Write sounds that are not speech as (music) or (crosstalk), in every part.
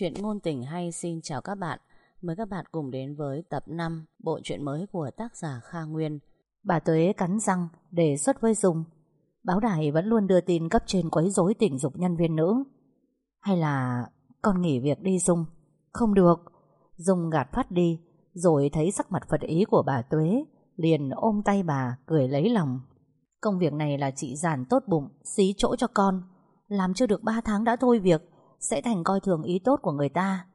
Chuyện ngôn tình hay xin chào các bạn. Mời các bạn cùng đến với tập 5 bộ truyện mới của tác giả Kha Nguyên. Bà Tuế cắn răng đề xuất với Dung. Báo đài vẫn luôn đưa tin cấp trên quấy rối tình dục nhân viên nữ. Hay là con nghỉ việc đi Dung? Không được. Dung gạt phát đi, rồi thấy sắc mặt phật ý của bà Tuế, liền ôm tay bà, cười lấy lòng. Công việc này là chị giản tốt bụng, xí chỗ cho con. Làm chưa được 3 tháng đã thôi việc, sẽ thành coi thường ý tốt của người ta.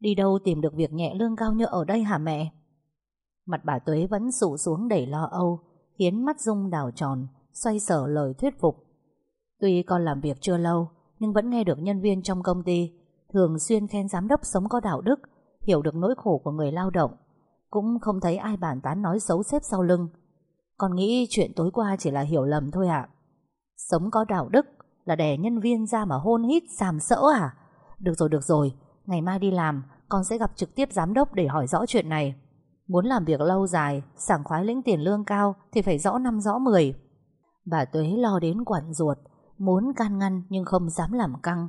Đi đâu tìm được việc nhẹ lương cao như ở đây hả mẹ? Mặt bà Tuế vẫn sụ xuống đầy lo âu, khiến mắt Dung đảo tròn, xoay sở lời thuyết phục. Tuy con làm việc chưa lâu, nhưng vẫn nghe được nhân viên trong công ty thường xuyên khen giám đốc sống có đạo đức, hiểu được nỗi khổ của người lao động. Cũng không thấy ai bàn tán nói xấu xếp sau lưng. Con nghĩ chuyện tối qua chỉ là hiểu lầm thôi ạ. Sống có đạo đức là đè nhân viên ra mà hôn hít sàm sỡ à? Được rồi, được rồi, ngày mai đi làm con sẽ gặp trực tiếp giám đốc để hỏi rõ chuyện này. Muốn làm việc lâu dài, sảng khoái lĩnh tiền lương cao thì phải rõ năm rõ mười. Bà Tuế lo đến quặn ruột, muốn can ngăn nhưng không dám làm căng.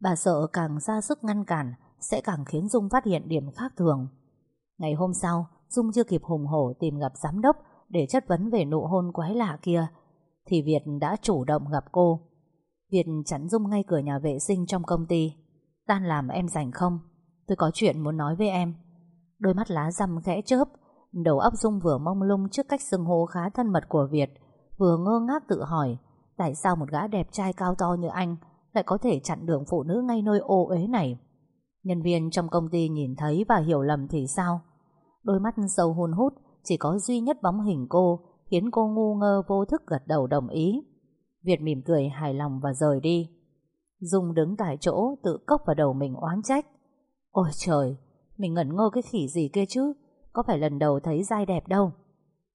Bà sợ càng ra sức ngăn cản sẽ càng khiến Dung phát hiện điểm khác thường. Ngày hôm sau, Dung chưa kịp hùng hổ tìm gặp giám đốc để chất vấn về nụ hôn quái lạ kia, thì Việt đã chủ động gặp cô. Việt chắn Dung ngay cửa nhà vệ sinh trong công ty. Tan làm em rảnh không? Tôi có chuyện muốn nói với em. Đôi mắt lá răm khẽ chớp, đầu óc Dung vừa mông lung trước cách xưng hô khá thân mật của Việt, vừa ngơ ngác tự hỏi tại sao một gã đẹp trai cao to như anh lại có thể chặn đường phụ nữ ngay nơi ô uế này. Nhân viên trong công ty nhìn thấy và hiểu lầm thì sao? Đôi mắt sâu hun hút, chỉ có duy nhất bóng hình cô, khiến cô ngu ngơ vô thức gật đầu đồng ý. Việt mỉm cười hài lòng và rời đi. Dung đứng tại chỗ tự cốc vào đầu mình oán trách. Ôi trời, mình ngẩn ngơ cái khỉ gì kia chứ, có phải lần đầu thấy dai đẹp đâu.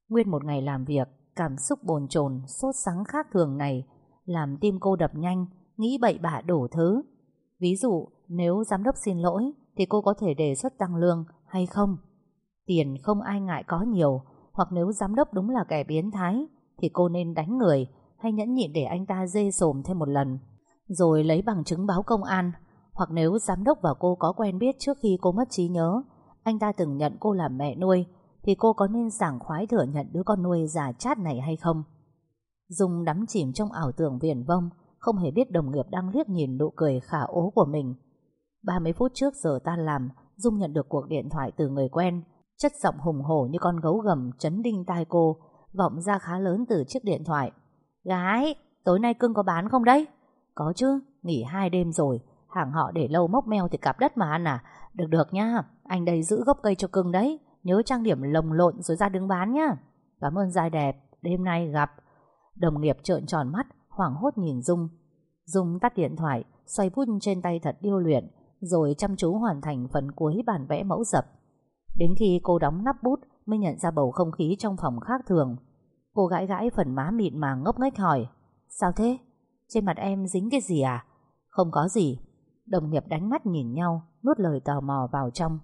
Nguyên một ngày làm việc, cảm xúc bồn chồn, sốt sắng khác thường này, làm tim cô đập nhanh, nghĩ bậy bạ đổ thứ. Ví dụ, nếu giám đốc xin lỗi, thì cô có thể đề xuất tăng lương hay không? Tiền không ai ngại có nhiều, hoặc nếu giám đốc đúng là kẻ biến thái, thì cô nên đánh người, hay nhẫn nhịn để anh ta dê sồm thêm một lần, rồi lấy bằng chứng báo công an, hoặc nếu giám đốc và cô có quen biết trước khi cô mất trí nhớ, anh ta từng nhận cô làm mẹ nuôi, thì cô có nên sảng khoái thừa nhận đứa con nuôi già chát này hay không? Dung đắm chìm trong ảo tưởng viển vông, không hề biết đồng nghiệp đang liếc nhìn nụ cười khả ố của mình. 30 phút trước giờ tan làm, Dung nhận được cuộc điện thoại từ người quen, chất giọng hùng hổ như con gấu gầm chấn đinh tai cô, vọng ra khá lớn từ chiếc điện thoại. Gái, tối nay cưng có bán không đấy? Có chứ, nghỉ hai đêm rồi, hàng họ để lâu mốc meo thì cặp đất mà ăn à? Được được nha. anh đây giữ gốc cây cho cưng đấy, nhớ trang điểm lồng lộn rồi ra đứng bán nhá. Cảm ơn giai đẹp, đêm nay gặp. Đồng nghiệp trợn tròn mắt, hoảng hốt nhìn Dung. Dung tắt điện thoại, xoay bút trên tay thật điêu luyện, rồi chăm chú hoàn thành phần cuối bản vẽ mẫu dập. Đến khi cô đóng nắp bút mới nhận ra bầu không khí trong phòng khác thường. Cô gãi gãi phần má mịn màng ngốc nghếch hỏi Sao thế? Trên mặt em dính cái gì à? Không có gì. Đồng nghiệp đánh mắt nhìn nhau, nuốt lời tò mò vào trong.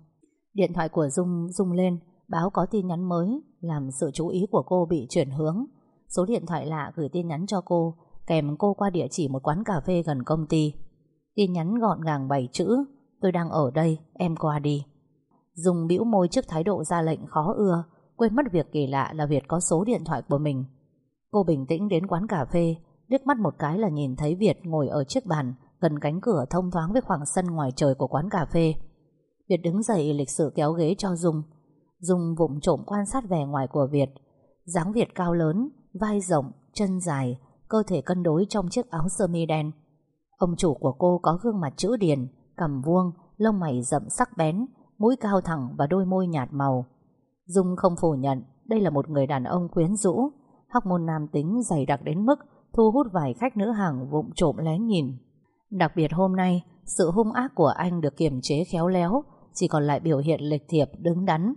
Điện thoại của Dung rung lên, báo có tin nhắn mới, làm sự chú ý của cô bị chuyển hướng. Số điện thoại lạ gửi tin nhắn cho cô, kèm cô qua địa chỉ một quán cà phê gần công ty. Tin nhắn gọn gàng bảy chữ, tôi đang ở đây, em qua đi. Dung bĩu môi trước thái độ ra lệnh khó ưa, quên mất việc kỳ lạ là Việt có số điện thoại của mình. Cô bình tĩnh đến quán cà phê, liếc mắt một cái là nhìn thấy Việt ngồi ở chiếc bàn gần cánh cửa thông thoáng với khoảng sân ngoài trời của quán cà phê. Việt đứng dậy lịch sự kéo ghế cho Dung. Dung vụng trộm quan sát vẻ ngoài của Việt. dáng Việt cao lớn, vai rộng, chân dài, cơ thể cân đối trong chiếc áo sơ mi đen. Ông chủ của cô có gương mặt chữ điền, cằm vuông, lông mày rậm sắc bén, mũi cao thẳng và đôi môi nhạt màu. Dung không phủ nhận đây là một người đàn ông quyến rũ, học môn nam tính dày đặc đến mức thu hút vài khách nữ hàng vụng trộm lén nhìn. Đặc biệt hôm nay, sự hung ác của anh được kiềm chế khéo léo, chỉ còn lại biểu hiện lịch thiệp đứng đắn.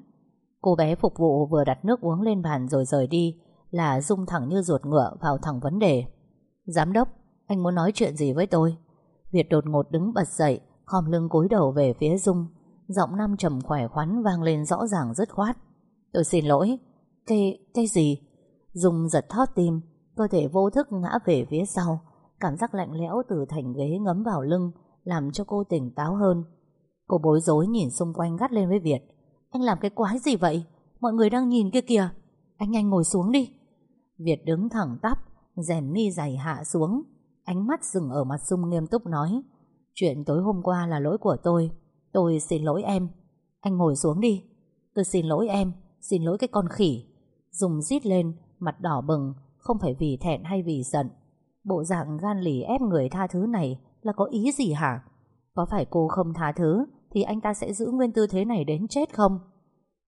Cô bé phục vụ vừa đặt nước uống lên bàn rồi rời đi, là Dung thẳng như ruột ngựa vào thẳng vấn đề. Giám đốc, anh muốn nói chuyện gì với tôi? Việt đột ngột đứng bật dậy, khom lưng cúi đầu về phía Dung, giọng nam trầm khỏe khoắn vang lên rõ ràng dứt khoát. Tôi xin lỗi. Cái, cái gì? Dung giật thót tim, cơ thể vô thức ngã về phía sau. Cảm giác lạnh lẽo từ thành ghế ngấm vào lưng, làm cho cô tỉnh táo hơn. Cô bối rối nhìn xung quanh gắt lên với Việt. Anh làm cái quái gì vậy? Mọi người đang nhìn kia kìa. Anh nhanh ngồi xuống đi. Việt đứng thẳng tắp, rèm mi dày hạ xuống. Ánh mắt dừng ở mặt Dung nghiêm túc nói. Chuyện tối hôm qua là lỗi của tôi. Tôi xin lỗi em. Anh ngồi xuống đi. Tôi xin lỗi em, xin lỗi cái con khỉ. Dùng rít lên, mặt đỏ bừng, không phải vì thẹn hay vì giận. Bộ dạng gan lì ép người tha thứ này là có ý gì hả? Có phải cô không tha thứ thì anh ta sẽ giữ nguyên tư thế này đến chết không?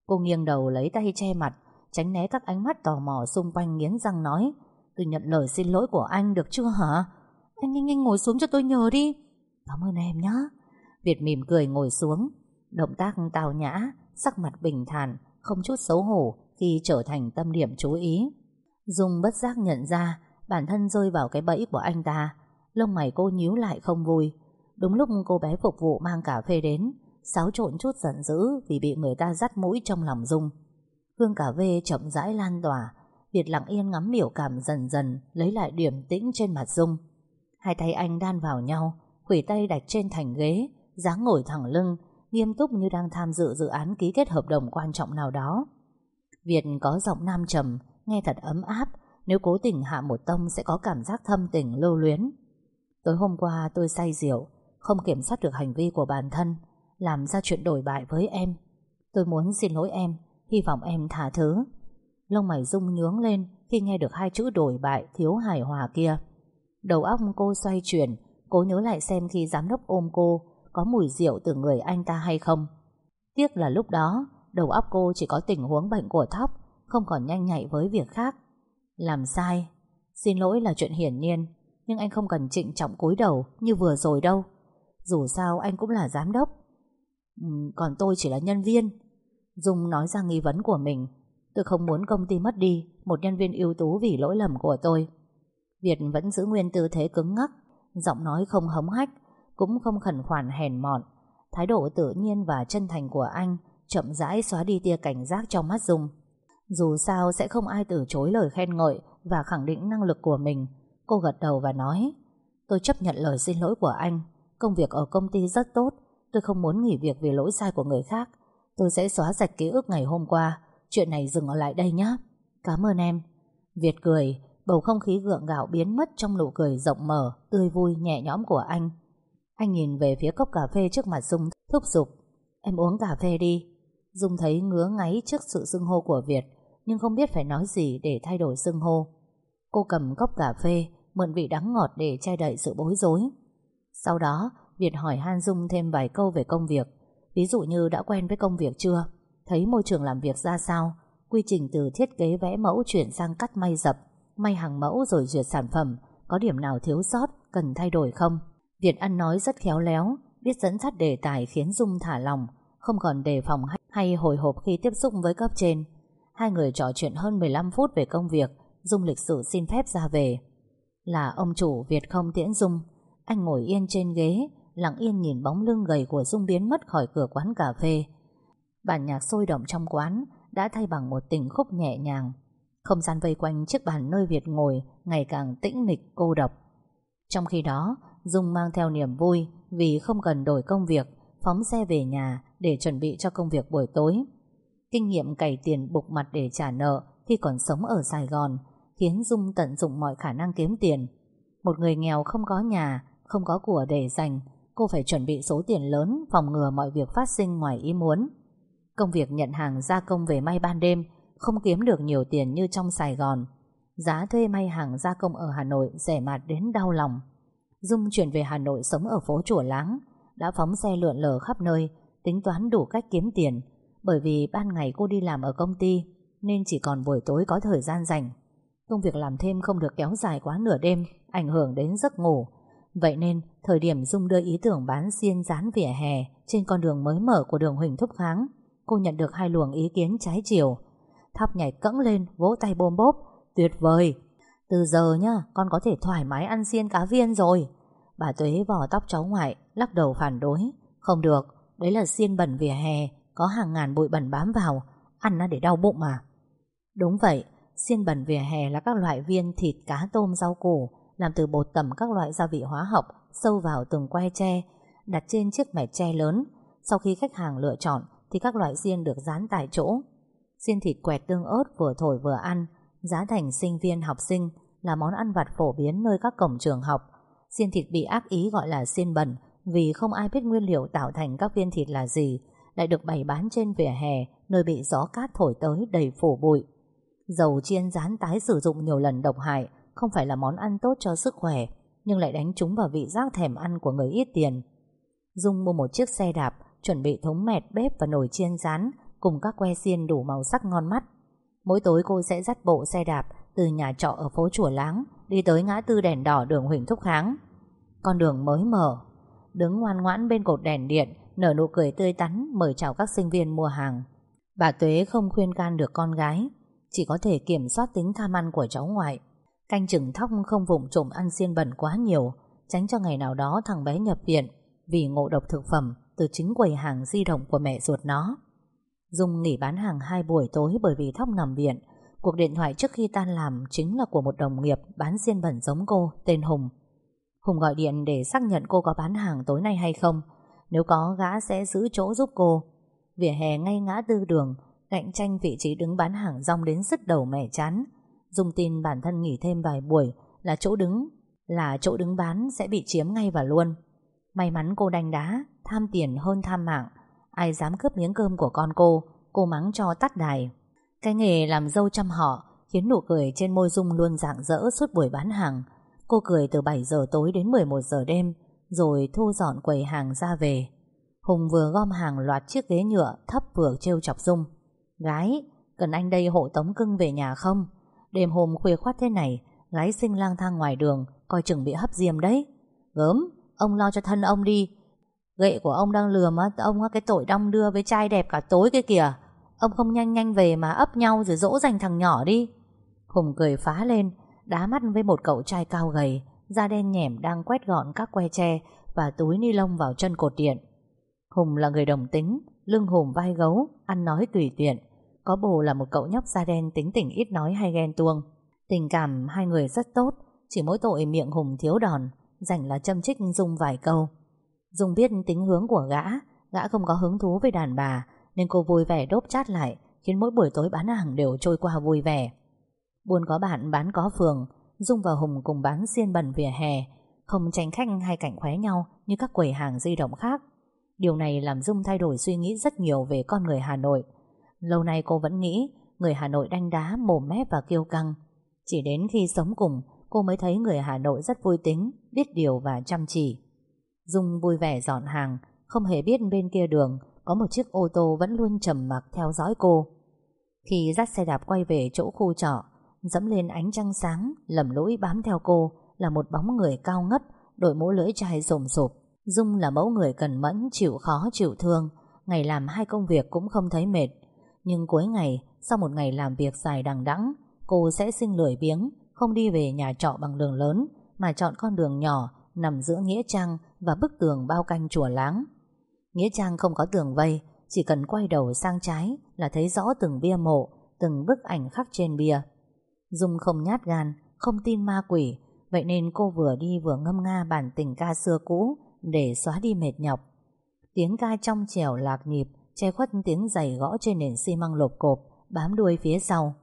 Cô nghiêng đầu lấy tay che mặt, tránh né các ánh mắt tò mò xung quanh nghiến răng nói Tôi nhận lời xin lỗi của anh được chưa hả? Anh nhanh nhanh ngồi xuống cho tôi nhờ đi. Cảm ơn em nhé. Việt mỉm cười ngồi xuống, động tác tào nhã, sắc mặt bình thản, không chút xấu hổ khi trở thành tâm điểm chú ý. Dung bất giác nhận ra bản thân rơi vào cái bẫy của anh ta. Lông mày cô nhíu lại không vui. Đúng lúc cô bé phục vụ mang cà phê đến, xáo trộn chút giận dữ vì bị người ta dắt mũi trong lòng Dung. Hương cà phê chậm rãi lan tỏa, Việt lặng yên ngắm biểu cảm dần dần lấy lại điểm tĩnh trên mặt Dung. Hai tay anh đan vào nhau, khủy tay đặt trên thành ghế, dáng ngồi thẳng lưng, nghiêm túc như đang tham dự dự án ký kết hợp đồng quan trọng nào đó. Việt có giọng nam trầm, nghe thật ấm áp, nếu cố tình hạ một tông sẽ có cảm giác thâm tình lưu luyến. Tối hôm qua tôi say rượu, không kiểm soát được hành vi của bản thân, làm ra chuyện đổi bại với em. Tôi muốn xin lỗi em, hy vọng em tha thứ. Lông mày rung nhướng lên khi nghe được hai chữ đổi bại thiếu hài hòa kia. Đầu óc cô xoay chuyển, cố nhớ lại xem khi giám đốc ôm cô có mùi rượu từ người anh ta hay không. Tiếc là lúc đó, đầu óc cô chỉ có tình huống bệnh của thóc, không còn nhanh nhạy với việc khác. Làm sai, xin lỗi là chuyện hiển nhiên, nhưng anh không cần trịnh trọng cúi đầu như vừa rồi đâu. Dù sao anh cũng là giám đốc. Ừ, còn tôi chỉ là nhân viên. Dung nói ra nghi vấn của mình. Tôi không muốn công ty mất đi một nhân viên ưu tú vì lỗi lầm của tôi. Việt vẫn giữ nguyên tư thế cứng ngắc, giọng nói không hống hách, cũng không khẩn khoản hèn mọn. Thái độ tự nhiên và chân thành của anh chậm rãi xóa đi tia cảnh giác trong mắt Dung. Dù sao sẽ không ai từ chối lời khen ngợi và khẳng định năng lực của mình. Cô gật đầu và nói, tôi chấp nhận lời xin lỗi của anh. Công việc ở công ty rất tốt, tôi không muốn nghỉ việc vì lỗi sai của người khác. Tôi sẽ xóa sạch ký ức ngày hôm qua. Chuyện này dừng ở lại đây nhé. Cảm ơn em. Việt cười, bầu không khí gượng gạo biến mất trong nụ cười rộng mở, tươi vui, nhẹ nhõm của anh. Anh nhìn về phía cốc cà phê trước mặt Dung, thúc giục. Em uống cà phê đi. Dung thấy ngứa ngáy trước sự xưng hô của Việt, nhưng không biết phải nói gì để thay đổi xưng hô. Cô cầm cốc cà phê, mượn vị đắng ngọt để che đậy sự bối rối. Sau đó, Việt hỏi Han Dung thêm vài câu về công việc. Ví dụ như đã quen với công việc chưa? Thấy môi trường làm việc ra sao? Quy trình từ thiết kế vẽ mẫu chuyển sang cắt may dập, may hàng mẫu rồi duyệt sản phẩm, có điểm nào thiếu sót, cần thay đổi không? Việt ăn nói rất khéo léo, biết dẫn dắt đề tài khiến Dung thả lòng, không còn đề phòng hay hồi hộp khi tiếp xúc với cấp trên. Hai người trò chuyện hơn 15 phút về công việc, Dung lịch sự xin phép ra về. Là ông chủ Việt không tiễn Dung, anh ngồi yên trên ghế, lặng yên nhìn bóng lưng gầy của Dung biến mất khỏi cửa quán cà phê. Bản nhạc sôi động trong quán đã thay bằng một tình khúc nhẹ nhàng. Không gian vây quanh chiếc bàn nơi Việt ngồi ngày càng tĩnh mịch cô độc. Trong khi đó, Dung mang theo niềm vui vì không cần đổi công việc, phóng xe về nhà để chuẩn bị cho công việc buổi tối. Kinh nghiệm cày tiền bục mặt để trả nợ khi còn sống ở Sài Gòn khiến Dung tận dụng mọi khả năng kiếm tiền. Một người nghèo không có nhà, không có của để dành, cô phải chuẩn bị số tiền lớn phòng ngừa mọi việc phát sinh ngoài ý muốn. Công việc nhận hàng gia công về may ban đêm không kiếm được nhiều tiền như trong Sài Gòn. Giá thuê may hàng gia công ở Hà Nội rẻ mạt đến đau lòng. Dung chuyển về Hà Nội sống ở phố Chùa Láng, đã phóng xe lượn lờ khắp nơi, tính toán đủ cách kiếm tiền, bởi vì ban ngày cô đi làm ở công ty, nên chỉ còn buổi tối có thời gian rảnh. Công việc làm thêm không được kéo dài quá nửa đêm, ảnh hưởng đến giấc ngủ. Vậy nên, thời điểm Dung đưa ý tưởng bán xiên rán vỉa hè trên con đường mới mở của đường Huỳnh Thúc Kháng, cô nhận được hai luồng ý kiến trái chiều. Thóc nhảy cẫng lên, vỗ tay bôm bốp. Tuyệt vời! Từ giờ nhá, con có thể thoải mái ăn xiên cá viên rồi. Bà Tuế vò tóc cháu ngoại, lắc đầu phản đối. Không được, đấy là xiên bẩn vỉa hè, có hàng ngàn bụi bẩn bám vào, ăn nó để đau bụng mà. Đúng vậy, xiên bẩn vỉa hè là các loại viên thịt cá tôm rau củ, làm từ bột tẩm các loại gia vị hóa học, sâu vào từng que tre, đặt trên chiếc mẻ tre lớn. sau khi khách hàng lựa chọn thì các loại xiên được dán tại chỗ. Xiên thịt quẹt tương ớt vừa thổi vừa ăn, giá thành sinh viên học sinh là món ăn vặt phổ biến nơi các cổng trường học. Xiên thịt bị ác ý gọi là xiên bẩn vì không ai biết nguyên liệu tạo thành các viên thịt là gì, lại được bày bán trên vỉa hè nơi bị gió cát thổi tới đầy phủ bụi. Dầu chiên rán tái sử dụng nhiều lần độc hại không phải là món ăn tốt cho sức khỏe, nhưng lại đánh trúng vào vị giác thèm ăn của người ít tiền. Dung mua một chiếc xe đạp, chuẩn bị thống mẹt bếp và nồi chiên rán cùng các que xiên đủ màu sắc ngon mắt. Mỗi tối cô sẽ dắt bộ xe đạp từ nhà trọ ở phố Chùa Láng đi tới ngã tư đèn đỏ đường Huỳnh Thúc Kháng. Con đường mới mở, đứng ngoan ngoãn bên cột đèn điện, nở nụ cười tươi tắn mời chào các sinh viên mua hàng. Bà Tuế không khuyên can được con gái, chỉ có thể kiểm soát tính tham ăn của cháu ngoại. Canh chừng thóc không vùng trộm ăn xiên bẩn quá nhiều, tránh cho ngày nào đó thằng bé nhập viện vì ngộ độc thực phẩm từ chính quầy hàng di động của mẹ ruột nó. Dung nghỉ bán hàng hai buổi tối bởi vì thóc nằm viện. Cuộc điện thoại trước khi tan làm chính là của một đồng nghiệp bán xiên bẩn giống cô, tên Hùng. Hùng gọi điện để xác nhận cô có bán hàng tối nay hay không. Nếu có, gã sẽ giữ chỗ giúp cô. Vỉa hè ngay ngã tư đường, cạnh tranh vị trí đứng bán hàng rong đến sức đầu mẻ chán. Dung tin bản thân nghỉ thêm vài buổi là chỗ đứng, là chỗ đứng bán sẽ bị chiếm ngay và luôn. May mắn cô đánh đá, tham tiền hơn tham mạng. Ai dám cướp miếng cơm của con cô, cô mắng cho tắt đài. Cái nghề làm dâu chăm họ khiến nụ cười trên môi Dung luôn rạng rỡ suốt buổi bán hàng. Cô cười từ 7 giờ tối đến 11 giờ đêm, rồi thu dọn quầy hàng ra về. Hùng vừa gom hàng loạt chiếc ghế nhựa thấp vừa trêu chọc Dung. Gái, cần anh đây hộ tống cưng về nhà không? Đêm hôm khuya khoát thế này, gái sinh lang thang ngoài đường, coi chừng bị hấp diêm đấy. Gớm, ông lo cho thân ông đi. Gậy của ông đang lừa mà ông cái tội đong đưa với trai đẹp cả tối kia kìa. Ông không nhanh nhanh về mà ấp nhau rồi dỗ dành thằng nhỏ đi. Hùng cười phá lên, đá mắt với một cậu trai cao gầy, da đen nhẻm đang quét gọn các que tre và túi ni lông vào chân cột điện. Hùng là người đồng tính, lưng hùm vai gấu, ăn nói tùy tiện. Có bồ là một cậu nhóc da đen tính tình ít nói hay ghen tuông. Tình cảm hai người rất tốt, chỉ mỗi tội miệng Hùng thiếu đòn, rảnh là châm trích Dung vài câu. Dung biết tính hướng của gã, gã không có hứng thú với đàn bà, nên cô vui vẻ đốp chát lại, khiến mỗi buổi tối bán hàng đều trôi qua vui vẻ. Buôn có bạn bán có phường, Dung và Hùng cùng bán xiên bẩn vỉa hè, không tranh khách hay cảnh khóe nhau như các quầy hàng di động khác. Điều này làm Dung thay đổi suy nghĩ rất nhiều về con người Hà Nội. Lâu nay cô vẫn nghĩ người Hà Nội đanh đá, mồm mép và kiêu căng. Chỉ đến khi sống cùng, cô mới thấy người Hà Nội rất vui tính, biết điều và chăm chỉ. Dung vui vẻ dọn hàng, không hề biết bên kia đường có một chiếc ô tô vẫn luôn trầm mặc theo dõi cô. Khi dắt xe đạp quay về chỗ khu trọ, dẫm lên ánh trăng sáng, lầm lỗi bám theo cô là một bóng người cao ngất, đội mũ lưỡi chai rồm rộp. Dung là mẫu người cần mẫn, chịu khó, chịu thương, ngày làm hai công việc cũng không thấy mệt. Nhưng cuối ngày, sau một ngày làm việc dài đằng đẵng, cô sẽ sinh lười biếng, không đi về nhà trọ bằng đường lớn, mà chọn con đường nhỏ nằm giữa Nghĩa Trang và bức tường bao canh chùa láng. Nghĩa Trang không có tường vây, chỉ cần quay đầu sang trái là thấy rõ từng bia mộ, từng bức ảnh khắc trên bia. Dung không nhát gan, không tin ma quỷ, vậy nên cô vừa đi vừa ngâm nga bản tình ca xưa cũ để xóa đi mệt nhọc. Tiếng ca trong trẻo lạc nhịp, che khuất tiếng giày gõ trên nền xi măng lộp cộp, bám đuôi phía sau.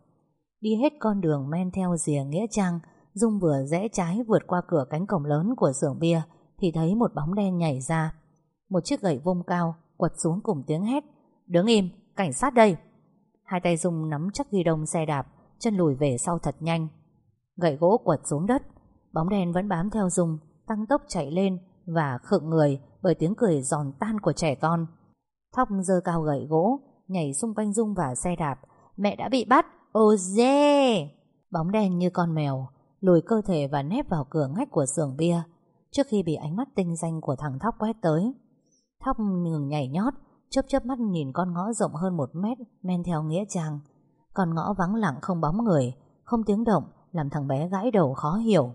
Đi hết con đường men theo rìa Nghĩa Trang, Dung vừa rẽ trái vượt qua cửa cánh cổng lớn của xưởng bia thì thấy một bóng đen nhảy ra. Một chiếc gậy vung cao quật xuống cùng tiếng hét. Đứng im, cảnh sát đây. Hai tay Dung nắm chắc ghi đông xe đạp, chân lùi về sau thật nhanh. Gậy gỗ quật xuống đất, bóng đen vẫn bám theo Dung, tăng tốc chạy lên và khựng người bởi tiếng cười giòn tan của trẻ con. Thóc dơ cao gậy gỗ, nhảy xung quanh Dung và xe đạp. Mẹ đã bị bắt, ô dê! Bóng đen như con mèo, lùi cơ thể và nép vào cửa ngách của xưởng bia trước khi bị ánh mắt tinh danh của thằng Thóc quét tới. Thóc ngừng nhảy nhót, chớp chớp mắt nhìn con ngõ rộng hơn một mét men theo nghĩa trang. Con ngõ vắng lặng không bóng người, không tiếng động, làm thằng bé gãi đầu khó hiểu.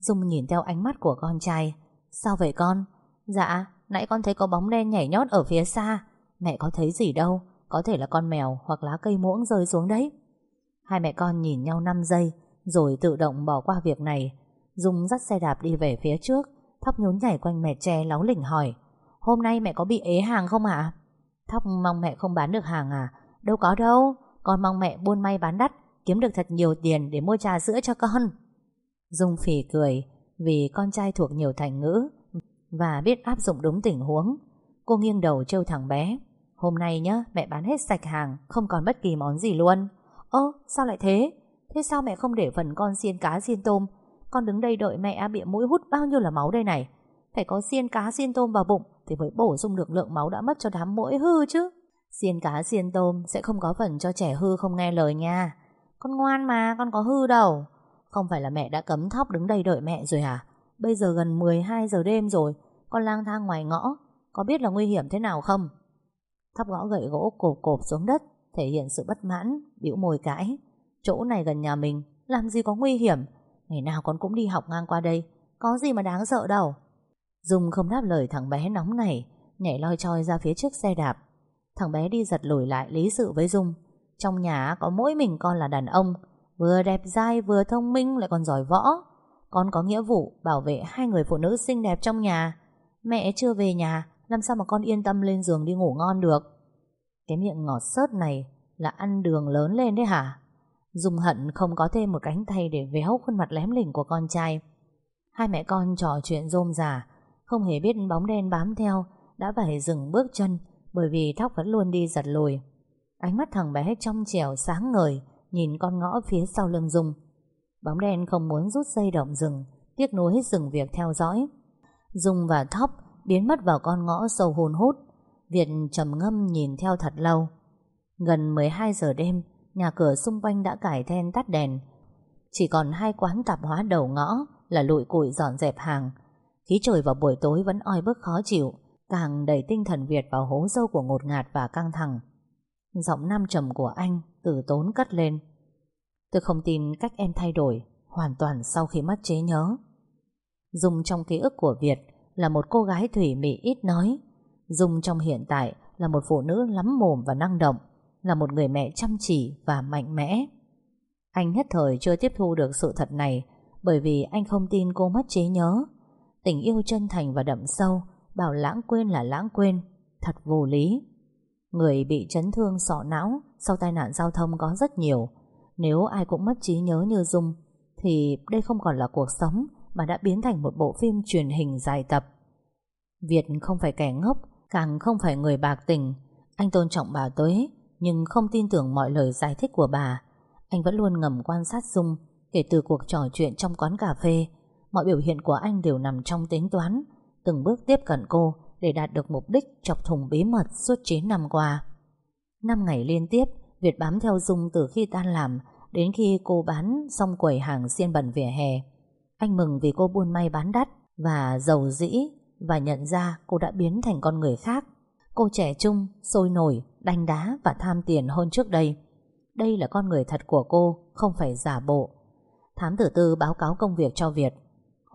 Dung nhìn theo ánh mắt của con trai. Sao vậy con? Dạ, nãy con thấy có bóng đen nhảy nhót ở phía xa. Mẹ có thấy gì đâu, có thể là con mèo hoặc lá cây muỗng rơi xuống đấy. Hai mẹ con nhìn nhau 5 giây, rồi tự động bỏ qua việc này. Dung dắt xe đạp đi về phía trước, thóc nhún nhảy quanh mẹ tre láo lỉnh hỏi. Hôm nay mẹ có bị ế hàng không ạ? Thóc mong mẹ không bán được hàng à? Đâu có đâu, con mong mẹ buôn may bán đắt, kiếm được thật nhiều tiền để mua trà sữa cho con. Dung phỉ cười vì con trai thuộc nhiều thành ngữ và biết áp dụng đúng tình huống. Cô nghiêng đầu trêu thằng bé. Hôm nay nhá, mẹ bán hết sạch hàng, không còn bất kỳ món gì luôn. Ơ, sao lại thế? Thế sao mẹ không để phần con xiên cá xiên tôm? Con đứng đây đợi mẹ bị mũi hút bao nhiêu là máu đây này. Phải có xiên cá xiên tôm vào bụng thì mới bổ sung được lượng máu đã mất cho đám mũi hư chứ. Xiên cá xiên tôm sẽ không có phần cho trẻ hư không nghe lời nha. Con ngoan mà, con có hư đâu. Không phải là mẹ đã cấm thóc đứng đây đợi mẹ rồi à? Bây giờ gần 12 giờ đêm rồi, con lang thang ngoài ngõ, có biết là nguy hiểm thế nào không? Thóc gõ gậy gỗ cộp cộp xuống đất, thể hiện sự bất mãn, bĩu môi cãi. Chỗ này gần nhà mình, làm gì có nguy hiểm? Ngày nào con cũng đi học ngang qua đây, có gì mà đáng sợ đâu. Dung không đáp lời thằng bé nóng này, nhảy loi choi ra phía trước xe đạp. Thằng bé đi giật lùi lại lý sự với Dung. Trong nhà có mỗi mình con là đàn ông, vừa đẹp dai vừa thông minh lại còn giỏi võ. Con có nghĩa vụ bảo vệ hai người phụ nữ xinh đẹp trong nhà. Mẹ chưa về nhà, làm sao mà con yên tâm lên giường đi ngủ ngon được. Cái miệng ngọt sớt này là ăn đường lớn lên đấy hả? Dung hận không có thêm một cánh tay để véo khuôn mặt lém lỉnh của con trai. Hai mẹ con trò chuyện rôm rà, không hề biết bóng đen bám theo, đã phải dừng bước chân bởi vì Thóc vẫn luôn đi giật lùi. Ánh mắt thằng bé trong trẻo sáng ngời, nhìn con ngõ phía sau lưng Dung. Bóng đen không muốn rút dây động rừng, tiếc nuối dừng việc theo dõi. Dung và Thóc biến mất vào con ngõ sâu hồn hút. Việt trầm ngâm nhìn theo thật lâu. Gần 12 giờ đêm, nhà cửa xung quanh đã cải then tắt đèn. Chỉ còn hai quán tạp hóa đầu ngõ là lụi củi dọn dẹp hàng. Khí trời vào buổi tối vẫn oi bức khó chịu, càng đẩy tinh thần Việt vào hố sâu của ngột ngạt và căng thẳng. Giọng nam trầm của anh từ tốn cất lên. Tôi không tin cách em thay đổi hoàn toàn sau khi mất trí nhớ. Dùng trong ký ức của Việt là một cô gái thủy mị ít nói. Dung trong hiện tại là một phụ nữ lắm mồm và năng động, là một người mẹ chăm chỉ và mạnh mẽ. Anh nhất thời chưa tiếp thu được sự thật này bởi vì anh không tin cô mất trí nhớ. Tình yêu chân thành và đậm sâu, bảo lãng quên là lãng quên, thật vô lý. Người bị chấn thương sọ não sau tai nạn giao thông có rất nhiều. Nếu ai cũng mất trí nhớ như Dung, thì đây không còn là cuộc sống mà đã biến thành một bộ phim truyền hình dài tập. Việt không phải kẻ ngốc, càng không phải người bạc tình. Anh tôn trọng bà Tuế, nhưng không tin tưởng mọi lời giải thích của bà. Anh vẫn luôn ngầm quan sát Dung kể từ cuộc trò chuyện trong quán cà phê. Mọi biểu hiện của anh đều nằm trong tính toán, từng bước tiếp cận cô để đạt được mục đích chọc thùng bí mật suốt 9 năm qua. Năm ngày liên tiếp, Việt bám theo Dung từ khi tan làm đến khi cô bán xong quầy hàng xiên bẩn vỉa hè. Anh mừng vì cô buôn may bán đắt và giàu dĩ và nhận ra cô đã biến thành con người khác. Cô trẻ trung, sôi nổi, đanh đá và tham tiền hơn trước đây. Đây là con người thật của cô, không phải giả bộ. Thám tử tư báo cáo công việc cho Việt.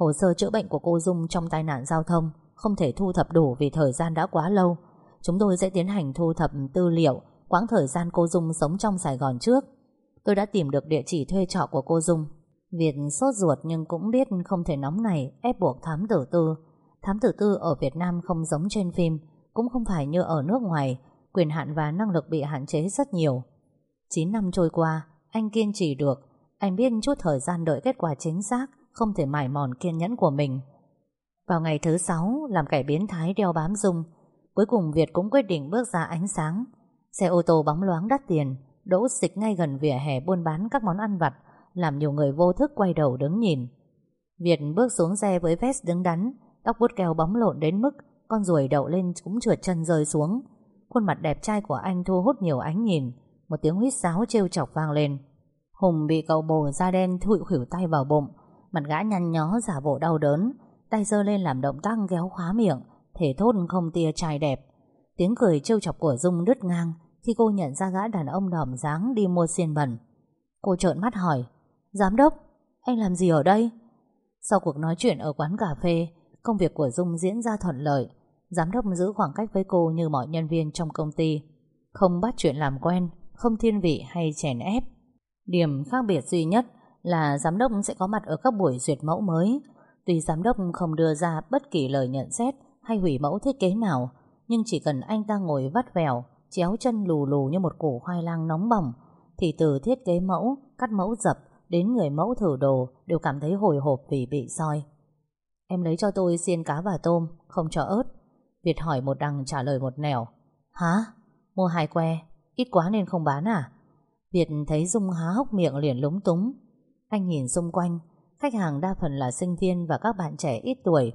Hồ sơ chữa bệnh của cô Dung trong tai nạn giao thông không thể thu thập đủ vì thời gian đã quá lâu. Chúng tôi sẽ tiến hành thu thập tư liệu quãng thời gian cô Dung sống trong Sài Gòn trước. Tôi đã tìm được địa chỉ thuê trọ của cô Dung. Việt sốt ruột nhưng cũng biết không thể nóng này ép buộc thám tử tư. Thám tử tư ở Việt Nam không giống trên phim, cũng không phải như ở nước ngoài, quyền hạn và năng lực bị hạn chế rất nhiều. 9 năm trôi qua, anh kiên trì được, anh biết chút thời gian đợi kết quả chính xác, không thể mải mòn kiên nhẫn của mình. Vào ngày thứ sáu làm kẻ biến thái đeo bám Dung, cuối cùng Việt cũng quyết định bước ra ánh sáng. Xe ô tô bóng loáng đắt tiền, đỗ xịch ngay gần vỉa hè buôn bán các món ăn vặt, làm nhiều người vô thức quay đầu đứng nhìn. Việt bước xuống xe với vest đứng đắn, tóc vuốt keo bóng lộn đến mức con ruồi đậu lên cũng trượt chân rơi xuống. Khuôn mặt đẹp trai của anh thu hút nhiều ánh nhìn, một tiếng huýt sáo trêu chọc vang lên. Hùng bị cậu bồ da đen thụi khỉu tay vào bụng, mặt gã nhăn nhó giả bộ đau đớn, tay giơ lên làm động tác kéo khóa miệng, thể thốt không tia trai đẹp. Tiếng cười trêu chọc của Dung đứt ngang khi cô nhận ra gã đàn ông đỏm dáng đi mua xiên bẩn. Cô trợn mắt hỏi, Giám đốc, anh làm gì ở đây? Sau cuộc nói chuyện ở quán cà phê, công việc của Dung diễn ra thuận lợi. Giám đốc giữ khoảng cách với cô như mọi nhân viên trong công ty. Không bắt chuyện làm quen, không thiên vị hay chèn ép. Điểm khác biệt duy nhất là giám đốc sẽ có mặt ở các buổi duyệt mẫu mới. Tuy giám đốc không đưa ra bất kỳ lời nhận xét hay hủy mẫu thiết kế nào, nhưng chỉ cần anh ta ngồi vắt vẻo, chéo chân lù lù như một củ khoai lang nóng bỏng, thì từ thiết kế mẫu, cắt mẫu dập đến người mẫu thử đồ đều cảm thấy hồi hộp vì bị soi. Em lấy cho tôi xiên cá và tôm, không cho ớt. Việt hỏi một đằng trả lời một nẻo. Hả? Mua hai que, ít quá nên không bán à? Việt thấy Dung há hốc miệng liền lúng túng. Anh nhìn xung quanh, khách hàng đa phần là sinh viên và các bạn trẻ ít tuổi.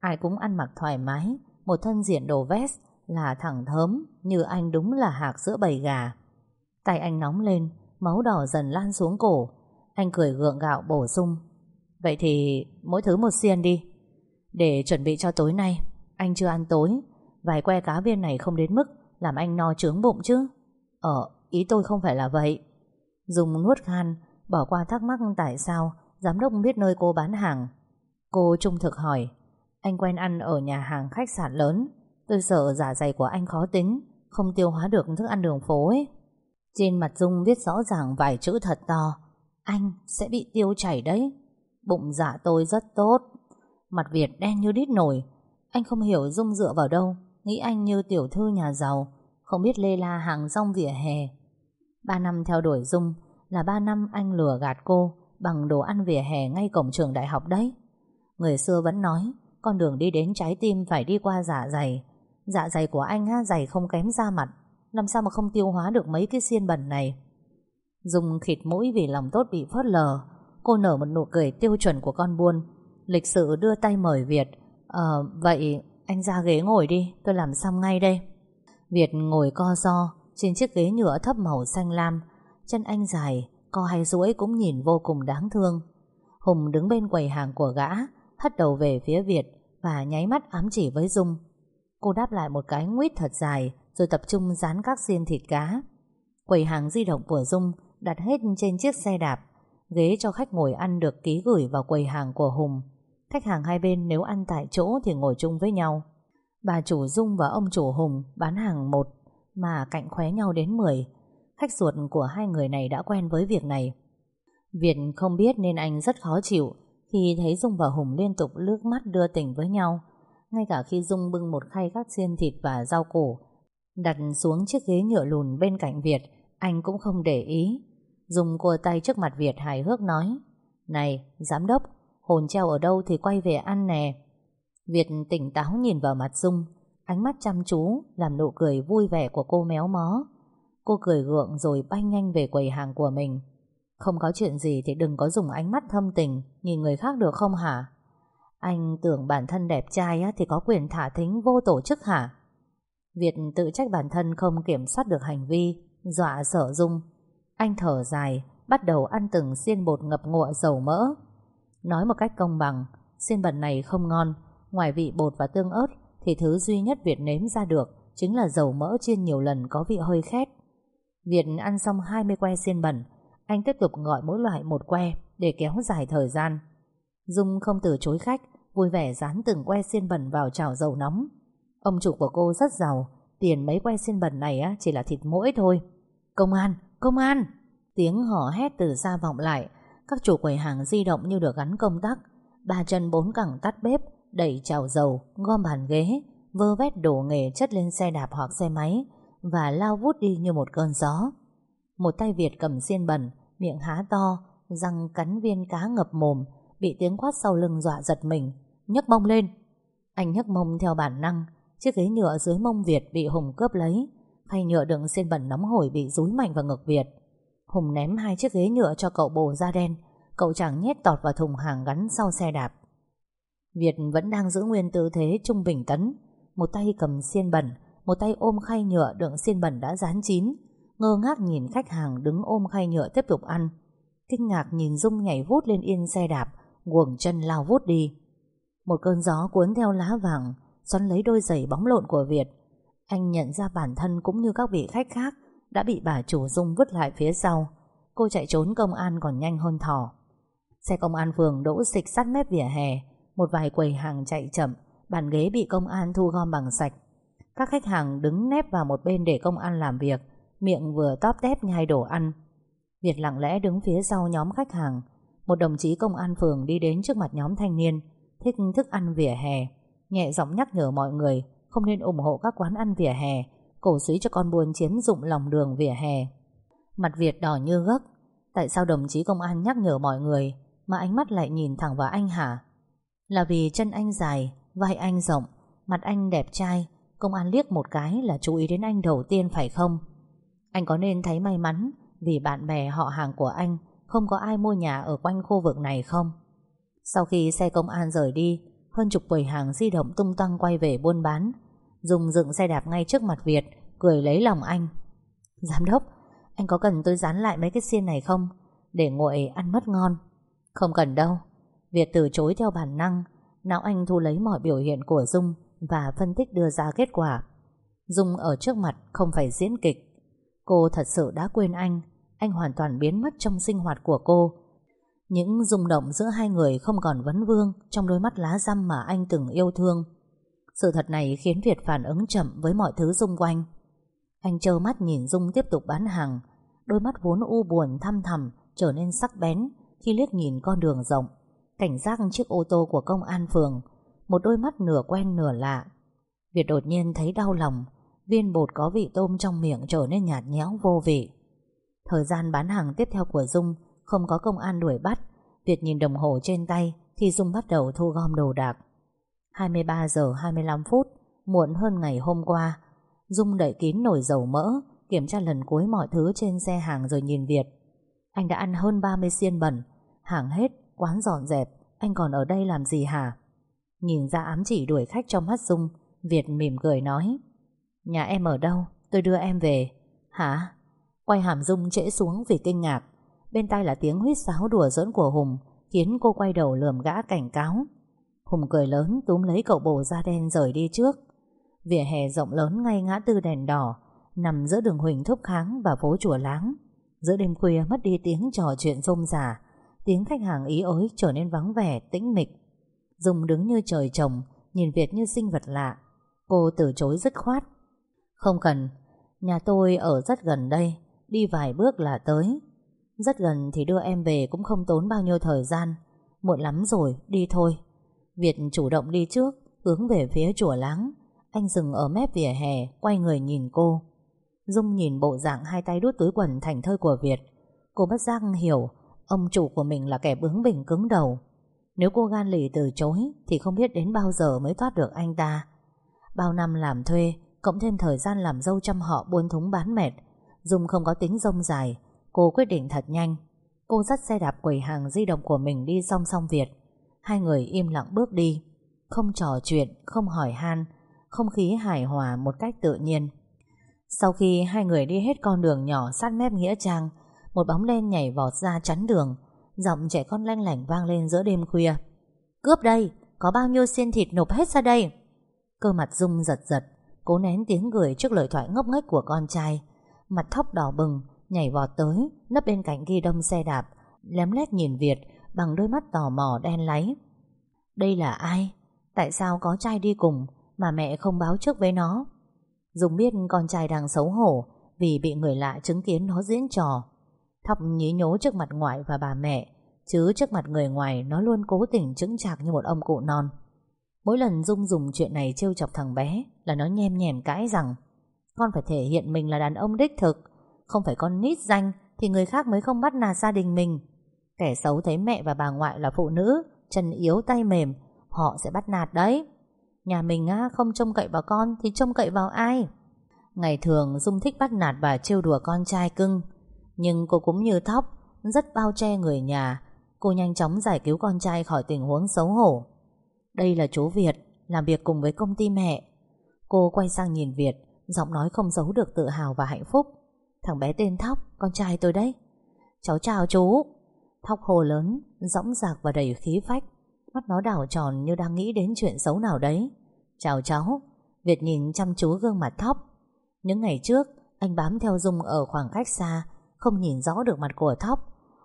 Ai cũng ăn mặc thoải mái, một thân diện đồ vest là thẳng thớm như anh đúng là hạc giữa bầy gà. Tay anh nóng lên, máu đỏ dần lan xuống cổ. Anh cười gượng gạo bổ sung. Vậy thì mỗi thứ một xiên đi. Để chuẩn bị cho tối nay, anh chưa ăn tối. Vài que cá viên này không đến mức làm anh no trướng bụng chứ. Ờ, ý tôi không phải là vậy. Dùng nuốt khan, bỏ qua thắc mắc tại sao giám đốc biết nơi cô bán hàng. Cô trung thực hỏi, anh quen ăn ở nhà hàng khách sạn lớn. Tôi sợ giả dày của anh khó tính, không tiêu hóa được thức ăn đường phố ấy. Trên mặt Dung viết rõ ràng vài chữ thật to. Anh sẽ bị tiêu chảy đấy. Bụng dạ tôi rất tốt. Mặt Việt đen như đít nổi. Anh không hiểu Dung dựa vào đâu. Nghĩ anh như tiểu thư nhà giàu. Không biết lê la hàng rong vỉa hè. Ba năm theo đuổi Dung là ba năm anh lừa gạt cô bằng đồ ăn vỉa hè ngay cổng trường đại học đấy. Người xưa vẫn nói con đường đi đến trái tim phải đi qua dạ dày. Dạ dày của anh á, dày không kém da mặt. Làm sao mà không tiêu hóa được mấy cái xiên bẩn này Dùng khịt mũi vì lòng tốt bị phớt lờ Cô nở một nụ cười tiêu chuẩn của con buôn Lịch sự đưa tay mời Việt Ờ vậy anh ra ghế ngồi đi Tôi làm xong ngay đây Việt ngồi co do Trên chiếc ghế nhựa thấp màu xanh lam Chân anh dài, Co hay duỗi cũng nhìn vô cùng đáng thương Hùng đứng bên quầy hàng của gã, Hất đầu về phía Việt Và nháy mắt ám chỉ với Dung Cô đáp lại một cái nguyết thật dài, rồi tập trung dán các xiên thịt cá. Quầy hàng di động của Dung đặt hết trên chiếc xe đạp. Ghế cho khách ngồi ăn được ký gửi vào quầy hàng của Hùng. Khách hàng hai bên nếu ăn tại chỗ thì ngồi chung với nhau. Bà chủ Dung và ông chủ Hùng bán hàng một, mà cạnh khóe nhau đến 10. Khách ruột của hai người này đã quen với việc này. Việt không biết nên anh rất khó chịu khi thấy Dung và Hùng liên tục lướt mắt đưa tình với nhau. Ngay cả khi Dung bưng một khay các xiên thịt và rau củ, Đặt xuống chiếc ghế nhựa lùn bên cạnh Việt, Anh cũng không để ý Dung cua tay trước mặt Việt hài hước nói, Này, giám đốc, Hồn treo ở đâu thì quay về ăn nè Việt tỉnh táo nhìn vào mặt Dung, Ánh mắt chăm chú, Làm nụ cười vui vẻ của cô méo mó Cô cười gượng rồi bay nhanh về quầy hàng của mình Không có chuyện gì thì đừng có dùng ánh mắt thâm tình Nhìn người khác được không hả Anh tưởng bản thân đẹp trai thì có quyền thả thính vô tổ chức hả Việt tự trách bản thân không kiểm soát được hành vi, dọa sợ dung. Anh thở dài, bắt đầu ăn từng xiên bột ngập ngụa dầu mỡ. Nói một cách công bằng, xiên bẩn này không ngon, ngoài vị bột và tương ớt thì thứ duy nhất Việt nếm ra được chính là dầu mỡ chiên nhiều lần có vị hơi khét. Việt ăn xong 20 que xiên bẩn, anh tiếp tục gọi mỗi loại một que để kéo dài thời gian. Dung không từ chối khách, vui vẻ dán từng que xiên bẩn vào chảo dầu nóng. Ông chủ của cô rất giàu Tiền mấy que xiên bẩn này á chỉ là thịt mũi thôi. Công an, công an! Tiếng hò hét từ xa vọng lại. Các chủ quầy hàng di động như được gắn công tắc. Ba chân bốn cẳng tắt bếp Đẩy chảo dầu, gom bàn ghế Vơ vét đổ nghề chất lên xe đạp hoặc xe máy. Và lao vút đi như một cơn gió. Một tay Việt cầm xiên bẩn, Miệng há to, Răng cắn viên cá ngập mồm, Bị tiếng quát sau lưng dọa giật mình, nhấc mông lên. Anh nhấc mông theo bản năng, Chiếc ghế nhựa dưới mông Việt bị Hùng cướp lấy Khay nhựa đựng xiên bẩn nóng hổi bị rúi mạnh vào ngực Việt. Hùng ném hai chiếc ghế nhựa cho cậu bồ da đen, Cậu chàng nhét tọt vào thùng hàng gắn sau xe đạp. Việt vẫn đang giữ nguyên tư thế trung bình tấn, Một tay cầm xiên bẩn một tay ôm khay nhựa đựng xiên bẩn đã rán chín Ngơ ngác nhìn khách hàng đứng ôm khay nhựa tiếp tục ăn Kinh ngạc nhìn Dung nhảy vút lên yên xe đạp Guồng chân lao vút đi Một cơn gió cuốn theo lá vàng xoắn lấy đôi giày bóng lộn của Việt. Anh nhận ra bản thân cũng như các vị khách khác đã bị bà chủ Dung vứt lại phía sau. Cô chạy trốn công an còn nhanh hơn thỏ. Xe công an phường đỗ xịch sát mép vỉa hè, một vài quầy hàng chạy chậm, bàn ghế bị công an thu gom bằng sạch. Các khách hàng đứng nép vào một bên để công an làm việc, miệng vừa tóp tép nhai đồ ăn. Việt lặng lẽ đứng phía sau nhóm khách hàng. Một đồng chí công an phường đi đến trước mặt nhóm thanh niên, thích thức ăn vỉa hè. nhẹ giọng nhắc nhở mọi người không nên ủng hộ các quán ăn vỉa hè, cổ suý cho con buôn chiếm dụng lòng đường vỉa hè. Mặt Việt đỏ như gấc, tại sao đồng chí công an nhắc nhở mọi người mà ánh mắt lại nhìn thẳng vào anh hả? Là vì chân anh dài, vai anh rộng, mặt anh đẹp trai, công an liếc một cái là chú ý đến anh đầu tiên phải không? Anh có nên thấy may mắn vì bạn bè họ hàng của anh không có ai mua nhà ở quanh khu vực này không? Sau khi xe công an rời đi, hơn chục quầy hàng di động tung tăng quay về buôn bán. Dùng dựng xe đạp ngay trước mặt Việt, cười lấy lòng anh. Giám đốc, anh có cần tôi dán lại mấy cái xiên này không? Để nguội ăn mất ngon. Không cần đâu. Việt từ chối theo bản năng, não anh thu lấy mọi biểu hiện của Dung và phân tích đưa ra kết quả. Dung ở trước mặt không phải diễn kịch. Cô thật sự đã quên anh, anh hoàn toàn biến mất trong sinh hoạt của cô. Những rung động giữa hai người không còn vấn vương trong đôi mắt lá răm mà anh từng yêu thương. Sự thật này khiến Việt phản ứng chậm với mọi thứ xung quanh. Anh trơ mắt nhìn Dung tiếp tục bán hàng, đôi mắt vốn u buồn thăm thầm trở nên sắc bén khi liếc nhìn con đường rộng, cảnh giác chiếc ô tô của công an phường, một đôi mắt nửa quen nửa lạ. Việt đột nhiên thấy đau lòng, viên bột có vị tôm trong miệng trở nên nhạt nhẽo vô vị. Thời gian bán hàng tiếp theo của Dung không có công an đuổi bắt. Việt nhìn đồng hồ trên tay thì Dung bắt đầu thu gom đồ đạc. 23 giờ 25 phút, muộn hơn ngày hôm qua. Dung đậy kín nồi dầu mỡ, kiểm tra lần cuối mọi thứ trên xe hàng rồi nhìn Việt. Anh đã ăn hơn 30 xiên bẩn, hàng hết, quán dọn dẹp, anh còn ở đây làm gì hả? Nhìn ra ám chỉ đuổi khách trong mắt Dung, Việt mỉm cười nói. Nhà em ở đâu? Tôi đưa em về. Hả? Quay hàm Dung trễ xuống vì kinh ngạc. Bên tai là tiếng huýt sáo đùa giỡn của Hùng, khiến cô quay đầu lườm gã cảnh cáo. Hùng cười lớn túm lấy cậu bồ da đen rời đi trước. Vỉa hè rộng lớn ngay ngã tư đèn đỏ, nằm giữa đường Huỳnh Thúc Kháng và phố Chùa Láng. Giữa đêm khuya mất đi tiếng trò chuyện rôm rả, tiếng khách hàng ý ới trở nên vắng vẻ, tĩnh mịch. Dung đứng như trời trồng, nhìn Việt như sinh vật lạ. Cô từ chối dứt khoát. Không cần, nhà tôi ở rất gần đây, đi vài bước là tới. Rất gần thì đưa em về cũng không tốn bao nhiêu thời gian. Muộn lắm rồi, đi thôi. Việt chủ động đi trước, hướng về phía chùa láng. Anh dừng ở mép vỉa hè, quay người nhìn cô. Dung nhìn bộ dạng hai tay đút túi quần thành thơi của Việt. Cô bất giác hiểu ông chủ của mình là kẻ bướng bỉnh cứng đầu. Nếu cô gan lì từ chối thì không biết đến bao giờ mới thoát được anh ta. Bao năm làm thuê, cộng thêm thời gian làm dâu chăm họ buôn thúng bán mệt, Dung không có tính rông dài, cô quyết định thật nhanh. Cô dắt xe đạp quầy hàng di động của mình đi song song Việt. Hai người im lặng bước đi, không trò chuyện, không hỏi han, không khí hài hòa một cách tự nhiên. Sau khi hai người đi hết con đường nhỏ sát mép Nghĩa Trang, một bóng đen nhảy vọt ra chắn đường, giọng trẻ con lanh lảnh vang lên giữa đêm khuya. Cướp đây, có bao nhiêu xiên thịt nộp hết ra đây. Cơ mặt Dung giật giật, cố nén tiếng cười trước lời thoại ngốc nghếch của con trai. Mặt thóc đỏ bừng, nhảy vọt tới, nấp bên cạnh ghi đông xe đạp, lém lét nhìn Việt bằng đôi mắt tò mò đen láy. Đây là ai? Tại sao có trai đi cùng mà mẹ không báo trước với nó? Dung biết con trai đang xấu hổ vì bị người lạ chứng kiến nó diễn trò. Thóc nhí nhố trước mặt ngoại và bà mẹ, chứ trước mặt người ngoài nó luôn cố tình chứng chạc như một ông cụ non. Mỗi lần Dung dùng chuyện này trêu chọc thằng bé là nó nhem nhèm cãi rằng con phải thể hiện mình là đàn ông đích thực, không phải con nít danh thì người khác mới không bắt nạt gia đình mình. Kẻ xấu thấy mẹ và bà ngoại là phụ nữ, chân yếu tay mềm, họ sẽ bắt nạt đấy. Nhà mình á, không trông cậy vào con thì trông cậy vào ai? Ngày thường Dung thích bắt nạt và trêu đùa con trai cưng, nhưng cô cũng như thóc, rất bao che người nhà. Cô nhanh chóng giải cứu con trai khỏi tình huống xấu hổ. Đây là chú Việt, làm việc cùng với công ty mẹ. Cô quay sang nhìn Việt, giọng nói không giấu được tự hào và hạnh phúc. Thằng bé tên Thóc, con trai tôi đấy. Cháu chào chú. Thóc hồ lớn, dõng dạc và đầy khí phách. Mắt nó đảo tròn như đang nghĩ đến chuyện xấu nào đấy. Chào cháu. Việt nhìn chăm chú gương mặt Thóc. Những ngày trước, anh bám theo Dung ở khoảng cách xa, không nhìn rõ được mặt của Thóc.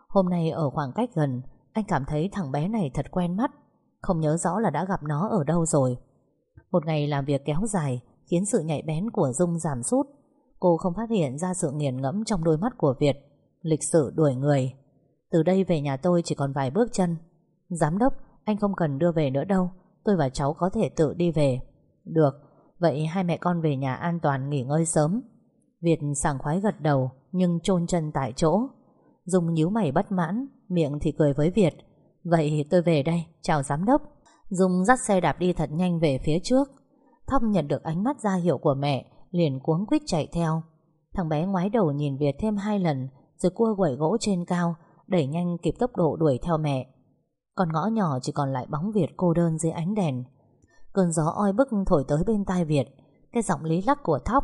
Hôm nay ở khoảng cách gần, anh cảm thấy thằng bé này thật quen mắt. Không nhớ rõ là đã gặp nó ở đâu rồi. Một ngày làm việc kéo dài, khiến sự nhạy bén của Dung giảm sút. Cô không phát hiện ra sự nghiền ngẫm trong đôi mắt của Việt. Lịch sự đuổi người. Từ đây về nhà tôi chỉ còn vài bước chân. Giám đốc, anh không cần đưa về nữa đâu. Tôi và cháu có thể tự đi về Được, vậy hai mẹ con về nhà an toàn nghỉ ngơi sớm Việt sảng khoái gật đầu nhưng chôn chân tại chỗ. Dung nhíu mày bất mãn Miệng thì cười với Việt. Vậy tôi về đây, chào giám đốc. Dung dắt xe đạp đi thật nhanh về phía trước. Thóc nhận được ánh mắt ra hiệu của mẹ Liền cuống quýt chạy theo. Thằng bé ngoái đầu nhìn Việt thêm hai lần Rồi cua quẩy gỗ trên cao Đẩy nhanh kịp tốc độ đuổi theo mẹ. Còn ngõ nhỏ chỉ còn lại bóng Việt cô đơn dưới ánh đèn. Cơn gió oi bức thổi tới bên tai Việt Cái giọng lý lắc của Thóc.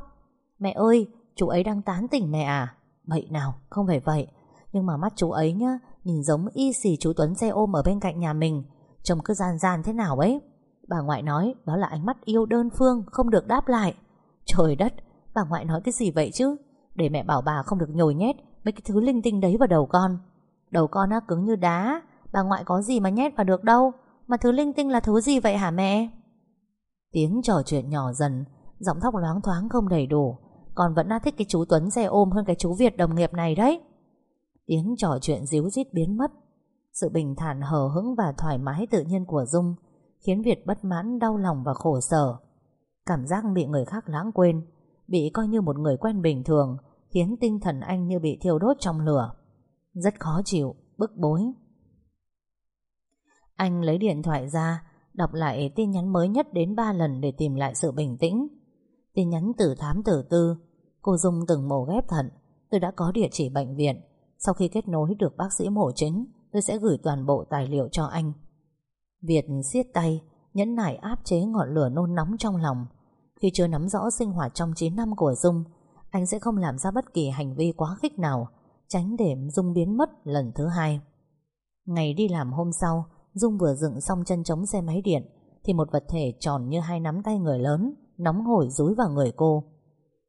Mẹ ơi, chú ấy đang tán tỉnh mẹ à? Vậy nào, không phải vậy. Nhưng mà mắt chú ấy nhá Nhìn giống y xì chú Tuấn xe ôm ở bên cạnh nhà mình. Trông cứ gian gian thế nào ấy? Bà ngoại nói đó là ánh mắt yêu đơn phương Không được đáp lại. Trời đất, bà ngoại nói cái gì vậy chứ? Để mẹ bảo bà không được nhồi nhét Mấy cái thứ linh tinh đấy vào đầu con. Đầu con á cứng như đá. Bà ngoại có gì mà nhét vào được đâu? Mà thứ linh tinh là thứ gì vậy hả mẹ? Tiếng trò chuyện nhỏ dần Giọng thóc loáng thoáng không đầy đủ. Còn vẫn đã thích cái chú Tuấn xe ôm Hơn cái chú Việt đồng nghiệp này đấy. Tiếng trò chuyện díu dít biến mất. Sự bình thản hờ hững và thoải mái tự nhiên của Dung Khiến Việt bất mãn đau lòng và khổ sở. Cảm giác bị người khác lãng quên Bị coi như một người quen bình thường Khiến tinh thần anh như bị thiêu đốt trong lửa. Rất khó chịu, bức bối. Anh lấy điện thoại ra Đọc lại tin nhắn mới nhất đến 3 lần Để tìm lại sự bình tĩnh. Tin nhắn từ thám tử tư. Cô Dung từng mổ ghép thận. Tôi đã có địa chỉ bệnh viện. Sau khi kết nối được bác sĩ mổ chính, Tôi sẽ gửi toàn bộ tài liệu cho anh. Việt siết tay Nhẫn nại áp chế ngọn lửa nôn nóng trong lòng. Khi chưa nắm rõ sinh hoạt trong 9 năm của Dung, Anh sẽ không làm ra bất kỳ hành vi quá khích nào, Tránh để Dung biến mất lần thứ hai. Ngày đi làm hôm sau, Dung vừa dựng xong chân chống xe máy điện, Thì một vật thể tròn như hai nắm tay người lớn. Nóng hổi dúi vào người cô.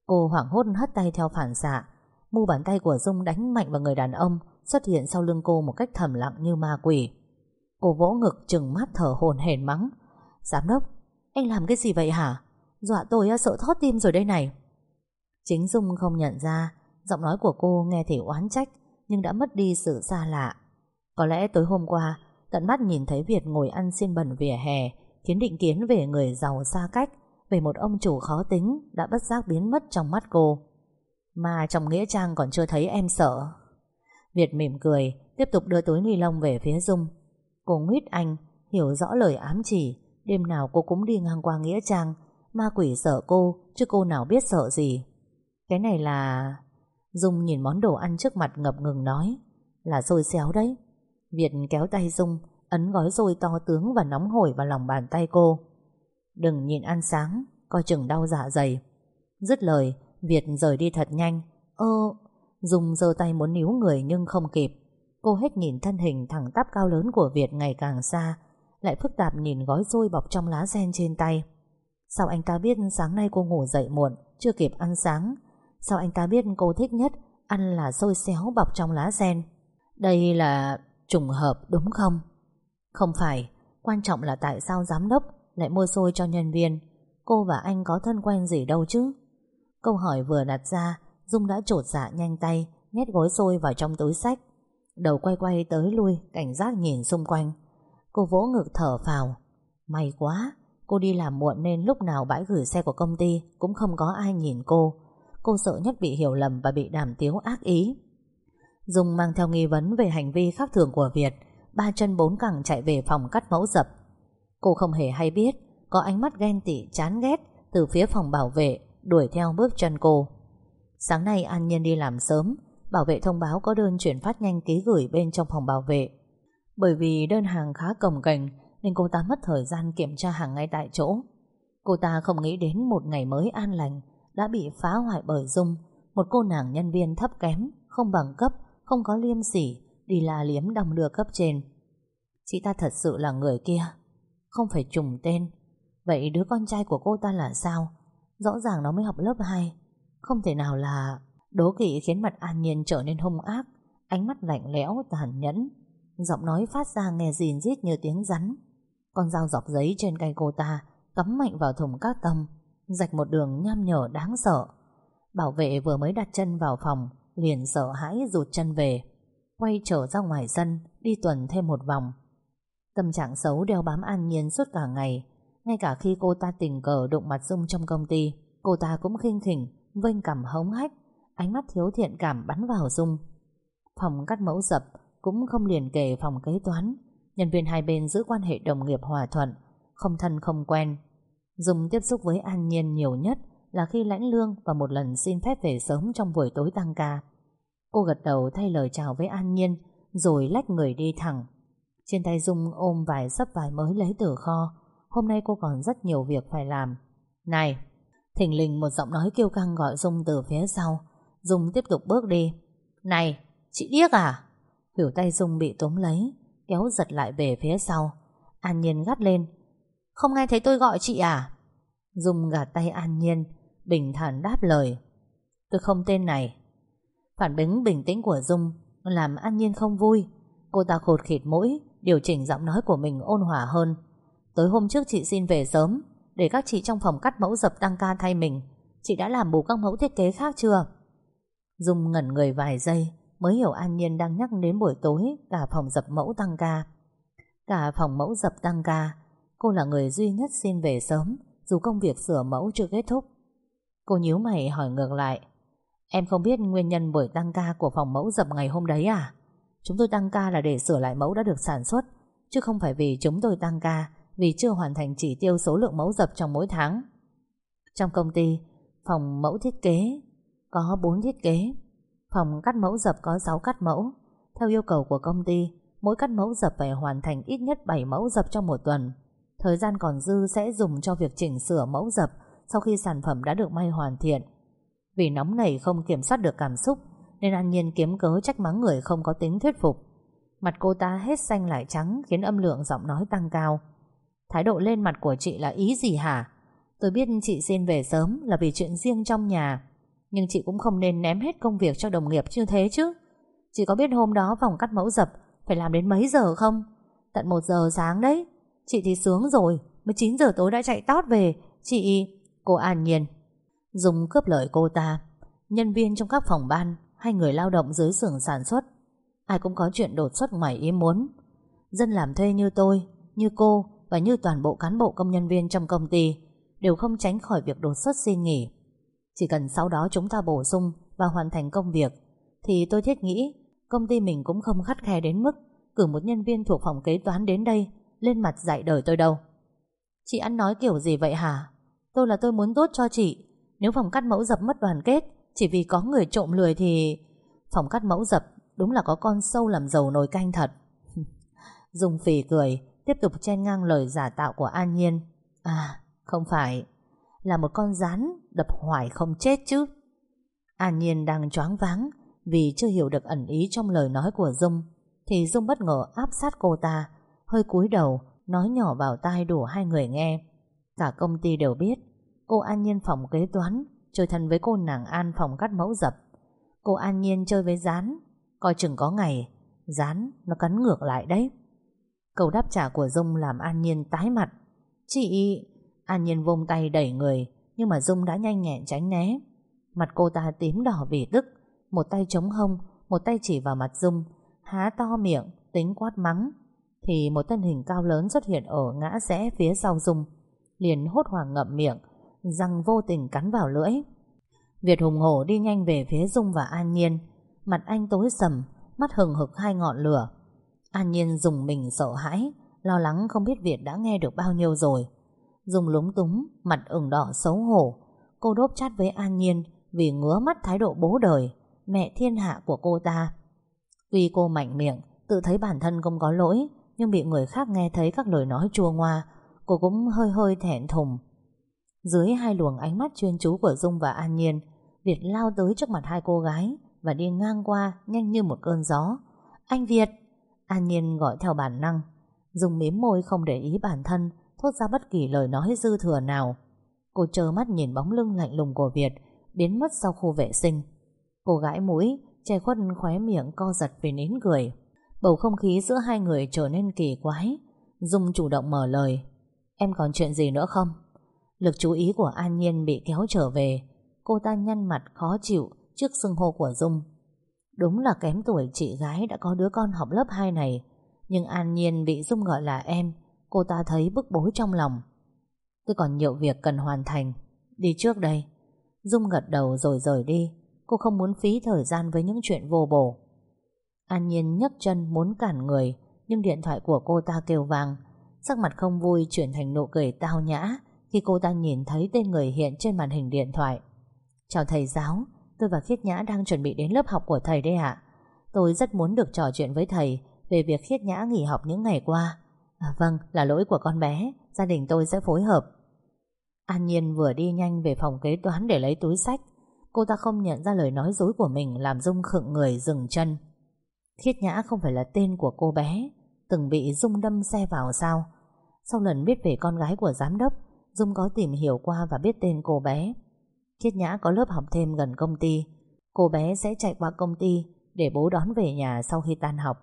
Cô hoảng hốt hất tay theo phản xạ. Mu bàn tay của Dung đánh mạnh vào người đàn ông, Xuất hiện sau lưng cô một cách thầm lặng như ma quỷ. Cô vỗ ngực trừng mắt thở hồn hển mắng. Giám đốc, Anh làm cái gì vậy hả? Dọa tôi ờ, sợ thót tim rồi đây này. Chính Dung không nhận ra, Giọng nói của cô nghe thì oán trách, Nhưng đã mất đi sự xa lạ. Có lẽ tối hôm qua, Tận mắt nhìn thấy Việt ngồi ăn xiên bẩn vỉa hè, Khiến định kiến về người giàu xa cách. Về một ông chủ khó tính Đã bất giác biến mất trong mắt cô. Mà trong nghĩa trang còn chưa thấy em sợ. Việt mỉm cười, Tiếp tục đưa túi ni lông về phía Dung. Cô nguyết anh Hiểu rõ lời ám chỉ, Đêm nào cô cũng đi ngang qua nghĩa trang, Ma quỷ sợ cô Chứ cô nào biết sợ gì. Cái này là... Dung nhìn món đồ ăn trước mặt ngập ngừng nói, Là xôi xéo đấy. Việt kéo tay Dung, Ấn gói xôi to tướng và nóng hổi vào lòng bàn tay cô. Đừng nhìn ăn sáng, Coi chừng đau dạ dày. Dứt lời, Việt rời đi thật nhanh. Ơ, Dung giơ tay muốn níu người nhưng không kịp. Cô hết nhìn thân hình thẳng tắp cao lớn của Việt ngày càng xa, Lại phức tạp nhìn gói xôi bọc trong lá sen trên tay. Sao anh ta biết sáng nay cô ngủ dậy muộn, Chưa kịp ăn sáng? Sao anh ta biết cô thích nhất Ăn là xôi xéo bọc trong lá sen? Đây là trùng hợp đúng không? Không phải, Quan trọng là tại sao giám đốc lại mua xôi cho nhân viên. Cô và anh có thân quen gì đâu chứ? Câu hỏi vừa đặt ra, Dung đã trột dạ nhanh tay, Nhét gói xôi vào trong túi sách. Đầu quay quay tới lui, Cảnh giác nhìn xung quanh. Cô vỗ ngực thở phào. May quá, Cô đi làm muộn nên lúc nào bãi gửi xe của công ty Cũng không có ai nhìn cô. Cô sợ nhất bị hiểu lầm và bị đàm tiếu ác ý. Dung mang theo nghi vấn Về hành vi khác thường của Việt, Ba chân bốn cẳng chạy về phòng cắt mẫu dập. Cô không hề hay biết Có ánh mắt ghen tị chán ghét Từ phía phòng bảo vệ Đuổi theo bước chân cô. Sáng nay An Nhiên đi làm sớm Bảo vệ thông báo có đơn chuyển phát nhanh ký gửi bên trong phòng bảo vệ. Bởi vì đơn hàng khá cồng cành Nên cô ta mất thời gian kiểm tra hàng ngay tại chỗ. Cô ta không nghĩ đến một ngày mới an lành Đã bị phá hoại bởi Dung Một cô nàng nhân viên thấp kém Không bằng cấp, không có liêm sỉ Đi la liếm đong đưa cấp trên. Chị ta thật sự là người kia. Không phải trùng tên. Vậy đứa con trai của cô ta là sao? Rõ ràng nó mới học lớp 2 Không thể nào là Đố kỵ khiến mặt an nhiên trở nên hung ác, Ánh mắt lạnh lẽo, tàn nhẫn. Giọng nói phát ra nghe rìn rít như tiếng rắn. Con dao dọc giấy trên cây cô ta, Cắm mạnh vào thùng các tâm Rạch một đường nham nhở đáng sợ. Bảo vệ vừa mới đặt chân vào phòng, Liền sợ hãi rụt chân về. Quay trở ra ngoài sân, Đi tuần thêm một vòng. Tâm trạng xấu đeo bám An Nhiên suốt cả ngày. Ngay cả khi cô ta tình cờ đụng mặt Dung trong công ty, Cô ta cũng khinh khỉnh, Vênh cảm hống hách. Ánh mắt thiếu thiện cảm bắn vào Dung. Phòng cắt mẫu dập Cũng không liền kề phòng kế toán. Nhân viên hai bên giữ quan hệ đồng nghiệp hòa thuận, Không thân không quen. Dung tiếp xúc với An Nhiên nhiều nhất Là khi lãnh lương và một lần xin phép về sớm Trong buổi tối tăng ca. Cô gật đầu thay lời chào với An Nhiên, Rồi lách người đi thẳng. Trên tay Dung ôm vài sấp vải mới lấy từ kho. Hôm nay cô còn rất nhiều việc phải làm. Này, Thình lình một giọng nói kêu căng gọi Dung từ phía sau. Dung tiếp tục bước đi. Này, chị điếc à? Hiểu tay Dung bị túm lấy, Kéo giật lại về phía sau. An Nhiên gắt lên. Không nghe thấy tôi gọi chị à? Dung gạt tay An Nhiên, Bình thản đáp lời. Tôi không tên này. Phản ứng bình tĩnh của Dung Làm An Nhiên không vui. Cô ta khột khịt mũi Điều chỉnh giọng nói của mình ôn hòa hơn. Tối hôm trước chị xin về sớm, Để các chị trong phòng cắt mẫu dập tăng ca thay mình. Chị đã làm bù các mẫu thiết kế khác chưa? Dung ngẩn người vài giây, Mới hiểu An Nhiên đang nhắc đến buổi tối Cả phòng dập mẫu tăng ca. Cả phòng mẫu dập tăng ca, Cô là người duy nhất xin về sớm, Dù công việc sửa mẫu chưa kết thúc. Cô nhíu mày hỏi ngược lại, Em không biết nguyên nhân buổi tăng ca của phòng mẫu dập ngày hôm đấy à? Chúng tôi tăng ca là để sửa lại mẫu đã được sản xuất, chứ không phải vì chúng tôi tăng ca vì chưa hoàn thành chỉ tiêu số lượng mẫu dập trong mỗi tháng. Trong công ty, phòng mẫu thiết kế có 4 thiết kế, phòng cắt mẫu dập có 6 cắt mẫu. Theo yêu cầu của công ty, mỗi cắt mẫu dập phải hoàn thành ít nhất 7 mẫu dập trong một tuần. Thời gian còn dư sẽ dùng cho việc chỉnh sửa mẫu dập sau khi sản phẩm đã được may hoàn thiện. Vì nóng nảy không kiểm soát được cảm xúc nên An Nhiên kiếm cớ trách mắng người không có tính thuyết phục. Mặt cô ta hết xanh lại trắng, Khiến âm lượng giọng nói tăng cao. Thái độ lên mặt của chị là ý gì hả? Tôi biết chị xin về sớm Là vì chuyện riêng trong nhà, Nhưng chị cũng không nên ném hết công việc cho đồng nghiệp như thế chứ. Chị có biết hôm đó phòng cắt mẫu dập Phải làm đến mấy giờ không? Tận 1 giờ sáng đấy. Chị thì sướng rồi, Mới 9 giờ tối đã chạy tót về. Chị... Cô An Nhiên. Dùng cướp lời cô ta, Nhân viên trong các phòng ban hay người lao động dưới xưởng sản xuất. Ai cũng có chuyện đột xuất ngoài ý muốn. Dân làm thuê như tôi, Như cô và như toàn bộ cán bộ công nhân viên trong công ty Đều không tránh khỏi việc đột xuất xin nghỉ. Chỉ cần sau đó chúng ta bổ sung Và hoàn thành công việc, Thì tôi thiết nghĩ Công ty mình cũng không khắt khe đến mức Cử một nhân viên thuộc phòng kế toán đến đây Lên mặt dạy đời tôi đâu. Chị ăn nói kiểu gì vậy hả? Tôi là tôi muốn tốt cho chị. Nếu phòng cắt mẫu dập mất đoàn kết chỉ vì có người trộm lười thì Phòng cắt mẫu dập, Đúng là có con sâu làm dầu nồi canh thật. (laughs) Dung phì cười, Tiếp tục chen ngang lời giả tạo của An Nhiên. À không phải, Là một con rắn đập hoài không chết chứ. An Nhiên đang choáng váng Vì chưa hiểu được ẩn ý trong lời nói của Dung, Thì Dung bất ngờ áp sát cô ta, Hơi cúi đầu, Nói nhỏ vào tai đủ hai người nghe. Cả công ty đều biết, Cô An Nhiên phòng kế toán Chơi thân với cô nàng An phòng cắt mẫu dập. Cô An Nhiên chơi với rán Coi chừng có ngày Rán nó cắn ngược lại đấy. Câu đáp trả của Dung làm An Nhiên tái mặt. Chị, An Nhiên vung tay đẩy người, Nhưng mà Dung đã nhanh nhẹn tránh né. Mặt cô ta tím đỏ vì tức, Một tay chống hông, Một tay chỉ vào mặt Dung, Há to miệng, tính quát mắng. Thì một thân hình cao lớn xuất hiện ở ngã rẽ phía sau Dung, Liền hốt hoảng ngậm miệng răng vô tình cắn vào lưỡi. Việt hùng hổ đi nhanh về phía Dung và An Nhiên, mặt anh tối sầm, mắt hừng hực hai ngọn lửa. An Nhiên dùng mình sợ hãi, lo lắng không biết Việt đã nghe được bao nhiêu rồi. Dung lúng túng, mặt ửng đỏ xấu hổ. Cô đốp chát với An Nhiên vì ngứa mắt thái độ bố đời, mẹ thiên hạ của cô ta. Tuy cô mạnh miệng, tự thấy bản thân không có lỗi, nhưng bị người khác nghe thấy các lời nói chua ngoa, cô cũng hơi hơi thẹn thùng. Dưới hai luồng ánh mắt chuyên chú của Dung và An Nhiên, Việt lao tới trước mặt hai cô gái và đi ngang qua nhanh như một cơn gió. Anh Việt! An Nhiên gọi theo bản năng. Dung mím môi không để ý bản thân, thốt ra bất kỳ lời nói dư thừa nào. Cô chờ mắt nhìn bóng lưng lạnh lùng của Việt, biến mất sau khu vệ sinh. Cô gãi mũi, che khuất khóe miệng co giật vì nín cười. Bầu không khí giữa hai người trở nên kỳ quái. Dung chủ động mở lời. Em còn chuyện gì nữa không? Lực chú ý của An Nhiên bị kéo trở về. Cô ta nhăn mặt khó chịu Trước xưng hô của Dung. Đúng là kém tuổi chị gái đã có đứa con học lớp 2 này, Nhưng An Nhiên bị Dung gọi là em, Cô ta thấy bức bối trong lòng. Tôi còn nhiều việc cần hoàn thành. Đi trước đây. Dung gật đầu rồi rời đi. Cô không muốn phí thời gian với những chuyện vô bổ. An Nhiên nhấc chân muốn cản người, Nhưng điện thoại của cô ta kêu vang. Sắc mặt không vui chuyển thành nụ cười tao nhã. Khi cô ta nhìn thấy tên người hiện trên màn hình điện thoại. Chào thầy giáo Tôi và Khiết Nhã đang chuẩn bị đến lớp học của thầy đây ạ. Tôi rất muốn được trò chuyện với thầy Về việc Khiết Nhã nghỉ học những ngày qua. À, Vâng, là lỗi của con bé Gia đình tôi sẽ phối hợp. An Nhiên vừa đi nhanh về phòng kế toán để lấy túi sách. Cô ta không nhận ra lời nói dối của mình Làm Dung khựng người dừng chân. Khiết Nhã không phải là tên của cô bé Từng bị Dung đâm xe vào sao? Sau lần biết về con gái của giám đốc Dung có tìm hiểu qua và biết tên cô bé. Khiết Nhã có lớp học thêm gần công ty. Cô bé sẽ chạy qua công ty Để bố đón về nhà sau khi tan học.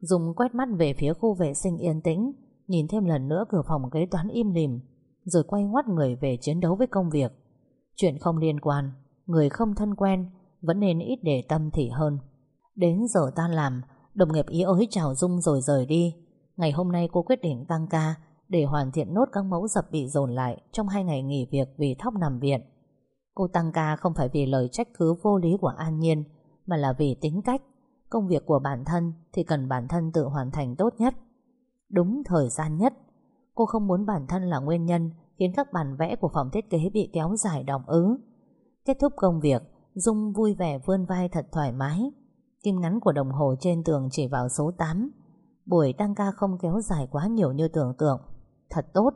Dung quét mắt về phía khu vệ sinh yên tĩnh, Nhìn thêm lần nữa cửa phòng kế toán im lìm, Rồi quay ngoắt người về chiến đấu với công việc. Chuyện không liên quan, Người không thân quen Vẫn nên ít để tâm thì hơn. Đến giờ tan làm, Đồng nghiệp ý ới chào Dung rồi rời đi. Ngày hôm nay cô quyết định tăng ca để hoàn thiện nốt các mẫu dập bị dồn lại Trong hai ngày nghỉ việc vì thóc nằm viện. Cô tăng ca không phải vì lời trách cứ vô lý của An Nhiên, Mà là vì tính cách. Công việc của bản thân Thì cần bản thân tự hoàn thành tốt nhất. Đúng thời gian nhất, Cô không muốn bản thân là nguyên nhân Khiến các bản vẽ của phòng thiết kế bị kéo dài đọng ứ. Kết thúc công việc, Dung vui vẻ vươn vai thật thoải mái. Kim ngắn của đồng hồ trên tường chỉ vào số 8 Buổi tăng ca không kéo dài quá nhiều như tưởng tượng. Thật tốt.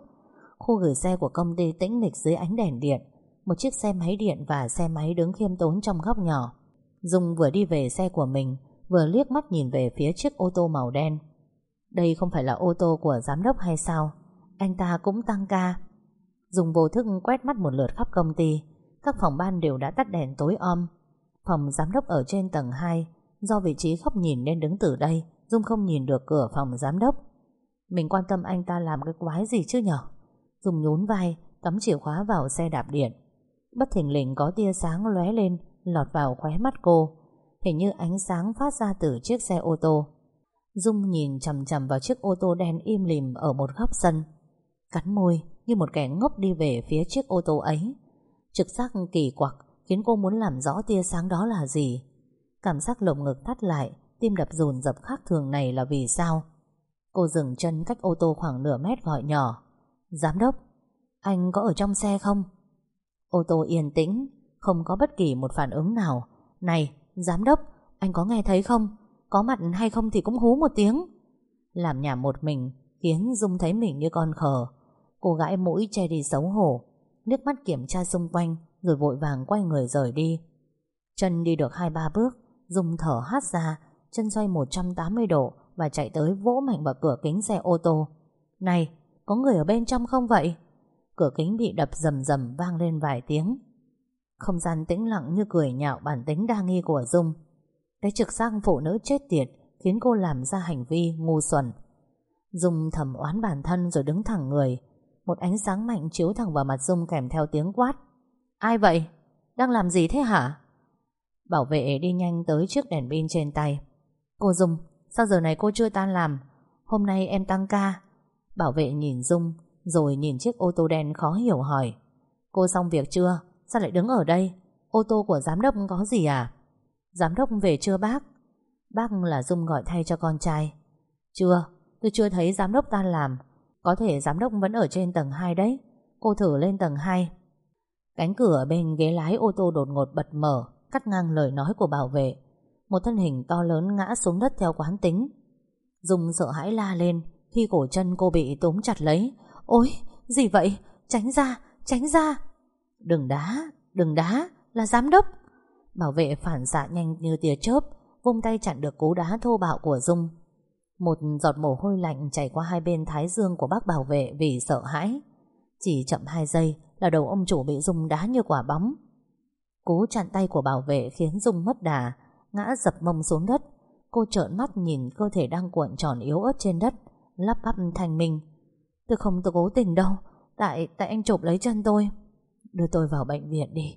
Khu gửi xe của công ty tĩnh mịch dưới ánh đèn điện, Một chiếc xe máy điện và xe máy đứng khiêm tốn trong góc nhỏ. Dung vừa đi về xe của mình, Vừa liếc mắt nhìn về phía chiếc ô tô màu đen. Đây không phải là ô tô của giám đốc hay sao? Anh ta cũng tăng ca. Dung vô thức quét mắt một lượt khắp công ty. Các phòng ban đều đã tắt đèn tối om. Phòng giám đốc ở trên tầng 2 Do vị trí khóc nhìn nên đứng từ đây, Dung không nhìn được cửa phòng giám đốc. Mình quan tâm anh ta làm cái quái gì chứ nhở? Dung nhún vai, Cắm chìa khóa vào xe đạp điện. Bất thình lình có tia sáng lóe lên, Lọt vào khóe mắt cô. Hình như ánh sáng phát ra từ chiếc xe ô tô. Dung nhìn chầm chầm vào chiếc ô tô đen im lìm Ở một góc sân. Cắn môi, như một kẻ ngốc đi về phía chiếc ô tô ấy. Trực giác kỳ quặc, Khiến cô muốn làm rõ tia sáng đó là gì. Cảm giác lồng ngực thắt lại, Tim đập dồn dập khác thường này là vì sao? Cô dừng chân cách ô tô khoảng nửa mét gọi nhỏ. Giám đốc, Anh có ở trong xe không? Ô tô yên tĩnh, Không có bất kỳ một phản ứng nào. Này, giám đốc, Anh có nghe thấy không? Có mặt hay không thì cũng hú một tiếng. Làm nhà một mình, Khiến Dung thấy mình như con khờ. Cô gãi mũi che đi xấu hổ. Nước mắt kiểm tra xung quanh, Rồi vội vàng quay người rời đi. Chân đi được hai ba bước, Dung thở hắt ra, Chân xoay 180 độ và chạy tới vỗ mạnh vào cửa kính xe ô tô. Này, có người ở bên trong không vậy? Cửa kính bị đập rầm rầm vang lên vài tiếng. Không gian tĩnh lặng như cười nhạo bản tính đa nghi của Dung. Cái trực giác phụ nữ chết tiệt Khiến cô làm ra hành vi ngu xuẩn. Dung thầm oán bản thân rồi đứng thẳng người. Một ánh sáng mạnh chiếu thẳng vào mặt Dung kèm theo tiếng quát. Ai vậy? Đang làm gì thế hả? Bảo vệ đi nhanh tới chiếc đèn pin trên tay. Cô Dung Sao giờ này cô chưa tan làm? Hôm nay em tăng ca. Bảo vệ nhìn Dung, Rồi nhìn chiếc ô tô đen khó hiểu hỏi. Cô xong việc chưa? Sao lại đứng ở đây? Ô tô của giám đốc có gì à? Giám đốc về chưa bác? Bác là Dung gọi thay cho con trai. Chưa, Tôi chưa thấy giám đốc tan làm. Có thể giám đốc vẫn ở trên tầng 2 đấy. Cô thử lên tầng 2 Cánh cửa bên ghế lái ô tô đột ngột bật mở, Cắt ngang lời nói của bảo vệ. Một thân hình to lớn ngã xuống đất theo quán tính. Dung sợ hãi la lên Khi cổ chân cô bị túm chặt lấy. Ôi gì vậy? Tránh ra tránh ra. Đừng đá đừng đá là giám đốc. Bảo vệ phản xạ nhanh như tia chớp Vung tay chặn được cú đá thô bạo của Dung. Một giọt mồ hôi lạnh chảy qua hai bên thái dương của bác bảo vệ vì sợ hãi. Chỉ chậm hai giây là đầu ông chủ bị Dung đá như quả bóng. Cú chặn tay của bảo vệ khiến Dung mất đà, ngã dập mông xuống đất. Cô trợn mắt nhìn cơ thể đang cuộn tròn yếu ớt trên đất, lắp bắp thành mình. Tôi không tôi cố tình đâu, tại tại anh chụp lấy chân tôi. Đưa tôi vào bệnh viện đi.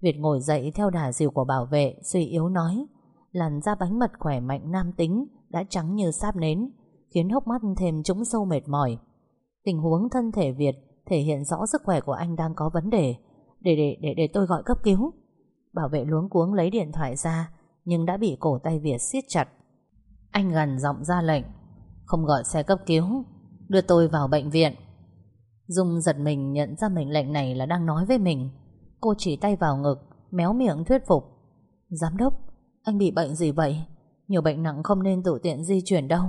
Việt ngồi dậy theo đà dìu của bảo vệ, suy yếu nói. Làn da bánh mật khỏe mạnh nam tính Đã trắng như sáp nến Khiến hốc mắt thêm trũng sâu mệt mỏi Tình huống thân thể Việt Thể hiện rõ sức khỏe của anh đang có vấn đề Để để để để tôi gọi cấp cứu Bảo vệ luống cuống lấy điện thoại ra nhưng đã bị cổ tay Việt siết chặt. Anh gần giọng ra lệnh Không gọi xe cấp cứu Đưa tôi vào bệnh viện. Dung giật mình nhận ra mệnh lệnh này là đang nói với mình. Cô chỉ tay vào ngực Méo miệng thuyết phục. Giám đốc, anh bị bệnh gì vậy? Nhiều bệnh nặng không nên tự tiện di chuyển đâu.